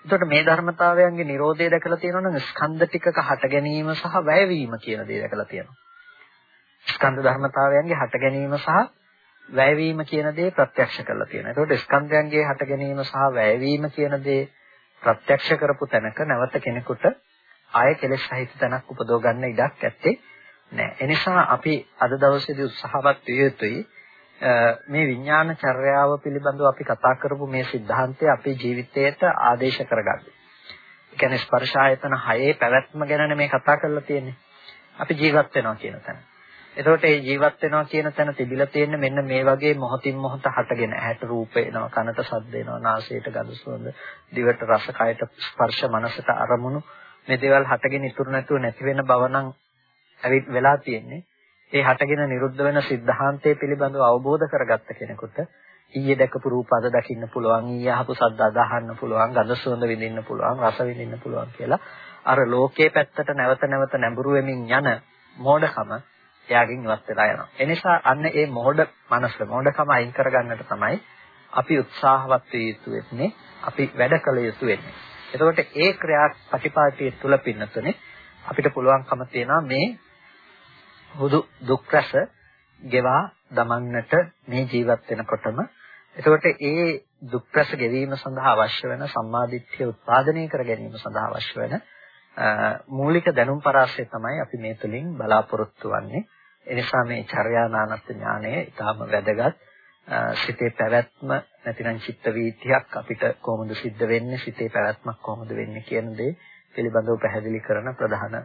එතකොට මේ ධර්මතාවයන්ගේ Nirodhe දැකලා තියෙනවනම් ස්කන්ධ ටිකක හට ගැනීම සහ වැයවීම කියන දේ දැකලා තියෙනවා. ස්කන්ධ ධර්මතාවයන්ගේ හට ගැනීම සහ වැයවීම කියන දේ ප්‍රත්‍යක්ෂ කරලා තියෙනවා. ඒකට ස්කන්ධයන්ගේ හට ගැනීම සහ වැයවීම කියන දේ ප්‍රත්‍යක්ෂ කරපු තැනක නැවත කෙනෙකුට ආය කෙලෙස් සහිත තැනක් උපදව ගන්න ඉඩක් ඇත්තේ නැහැ. එනිසා අපි අද දවසේදී උත්සාහවත් විය යුතුයි මේ විඥාන චර්යාව පිළිබඳව අපි කතා කරපු මේ સિદ્ધාන්තය අපේ ජීවිතයට ආදේශ කරගන්න. ඒ කියන්නේ ස්පර්ශ ආයතන හයේ පැවැත්ම ගැන මේ කතා කරලා තියෙන්නේ. අපි ජීවත් වෙනවා කියන තැන. එතකොට ඒ ජීවත් වෙනවා කියන තැන තිබිලා තියෙන මෙන්න මේ වගේ මොහොතින් මොහොත හටගෙන ඇහැට රූප එනවා කනට ශබ්ද එනවා නාසයට ගඳ සුවඳ දිවට රස කයට ස්පර්ශ මනසට අරමුණු මේ දේවල් හටගෙන ඉතුරු නැතුව නැති වෙන බව නම් ඇවිත් වෙලා තියෙන්නේ. ඒ හටගෙන නිරුද්ධ වෙන સિદ્ધාන්තය පිළිබඳව අවබෝධ කරගත්ත කෙනෙකුට ඊයේ දැකපු රූප අද දකින්න පුළුවන් ඊයේ අහපු ශබ්ද අද අහන්න පුළුවන් ගඳ සුවඳ විඳින්න පුළුවන් රස විඳින්න පුළුවන් කියලා අර ලෝකයේ පැත්තට නැවත නැවත නැඹුරු වෙමින් යන මෝඩකම එයාගෙන් ඉවත් වෙලා යනවා. එනිසා අන්න ඒ මොහොඩ මනස මොහොඩකම අයින් කරගන්නට තමයි අපි උත්සාහවත් විය යුතු වෙන්නේ. අපි වැඩ කළ යුතු වෙන්නේ. එතකොට ඒ ක්‍රියා ප්‍රතිපාටිය තුල පින්නතුනේ අපිට පුළුවන්කම තියෙනවා මේ හුදු දුක් රස ගෙවා දමන්නට මේ ජීවත් වෙනකොටම එතකොට ඒ දුක් රස ගෙවීම සඳහා අවශ්‍ය වෙන සම්මාදිට්ඨිය උත්පාදනය කර ගැනීම සඳහා අවශ්‍ය වෙන මූලික දැනුම් පරාසය තමයි අපි මේ තුලින් බලාපොරොත්තු වෙන්නේ. එනිසා මේ චර්යානානත් ඥානය ඊටාම වැදගත්. සිතේ පැවැත්ම නැතිනම් චිත්ත වීතියක් අපිට කොහොමද සිද්ධ වෙන්නේ සිතේ පැවැත්මක් කොහොමද වෙන්නේ කියන දේ පිළිබඳව පැහැදිලි කරන ප්‍රධාන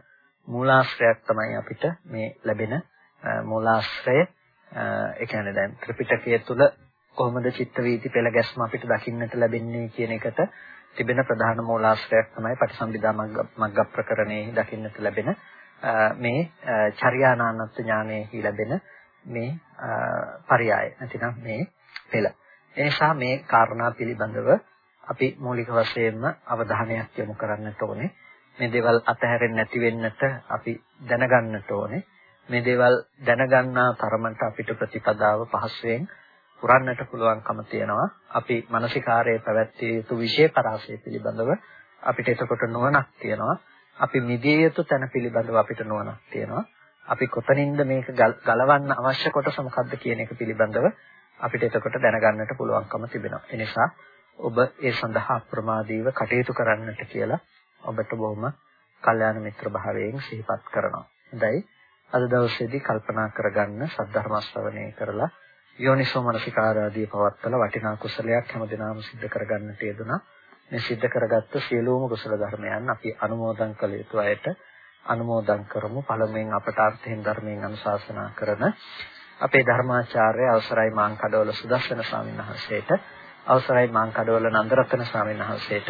මූලාශ්‍රයක් තමයි අපිට මේ ලැබෙන මූලාශ්‍රය ඒ කියන්නේ දැන් ත්‍රිපිටකය තුල කොහොමද චිත්ත වීති පෙළ ගැස්ම අපිට දකින්නට ලැබෙන්නේ කියන එකට තිබෙන ප්‍රධාන මූලාශ්‍රයක් තමයි පටිසම්භිදා මග්ග ප්‍රකරණයේ දකින්නට ලැබෙන මේ චර්යානානත් ඥානයේ ලැබෙන මේ පරයය නැතිනම් මේ පෙළ. ඒ නිසා මේ කාරණා පිළිබඳව අපි මූලික වශයෙන්ම අවධානයක් යොමු කරන්නට ඕනේ. මේ දේවල් අතහැරෙන්නේ නැති වෙන්නට අපි දැනගන්නට ඕනේ. මේ දේවල් දැනගන්නා තරමට අපිට ප්‍රතිපදාව පහසුවෙන් පුරන්නට පුළුවන්කම තියෙනවා. අපි මානසිකාරයේ පැවැත්විය යුතු විශේෂ පරාසය පිළිබඳව අපිට එතකොට නුවණක් තියෙනවා. අපි මිදිය යුතු තැන පිළිබඳව අපිට නුවණක් තියෙනවා. අපි කොතනින්ද මේක ගලවන්න අවශ්‍ය කොටස මොකක්ද කියන එක පිළිබඳව අපිට එතකොට දැනගන්නට පුළුවන්කම තිබෙනවා. ඒ නිසා ඔබ ඒ සඳහා අප්‍රමාදීව කටයුතු කරන්නට කියලා ඔබට බොහොම කල්යාණ මිත්‍ර භාවයෙන් සිහිපත් කරනවා. හොඳයි. අද දවසේදී කල්පනා කරගන්න සද්ධර්ම ශ්‍රවණය කරලා යෝනිසෝ මනසිකාරාදී පවත්තල වටිනා කුසලයක් හැමදිනම සිද්ධ කරගන්නට යෙදුනා. මේ සිද්ධ කරගත්ත සියලුම කුසල ධර්මයන් අපි අනුමෝදන් කළ යුතු අයට අනුමෝදන් කරමු. පළමුවෙන් අපට අර්ථයෙන් ධර්මයෙන් අනුශාසනා කරන අපේ ධර්මාචාර්ය අවසරයි මාංකඩවල සුදස්සන ස්වාමීන් වහන්සේට අවසරයි මාංකඩවල නන්දරත්න ස්වාමීන් වහන්සේට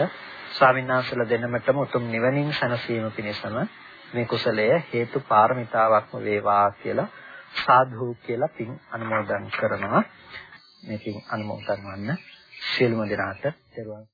ස්වාමීන් වහන්සේලා දෙනමතම උතුම් නිවනින් සැනසීම පිණිසම මේ කුසලය හේතු පාරමිතාවක්ම වේවා කියලා සාධු කියලා පින් අනුමෝදන් කරනවා. මේකින් අනුමෝදන් වන්න සියලුම දෙනාට දරුවන්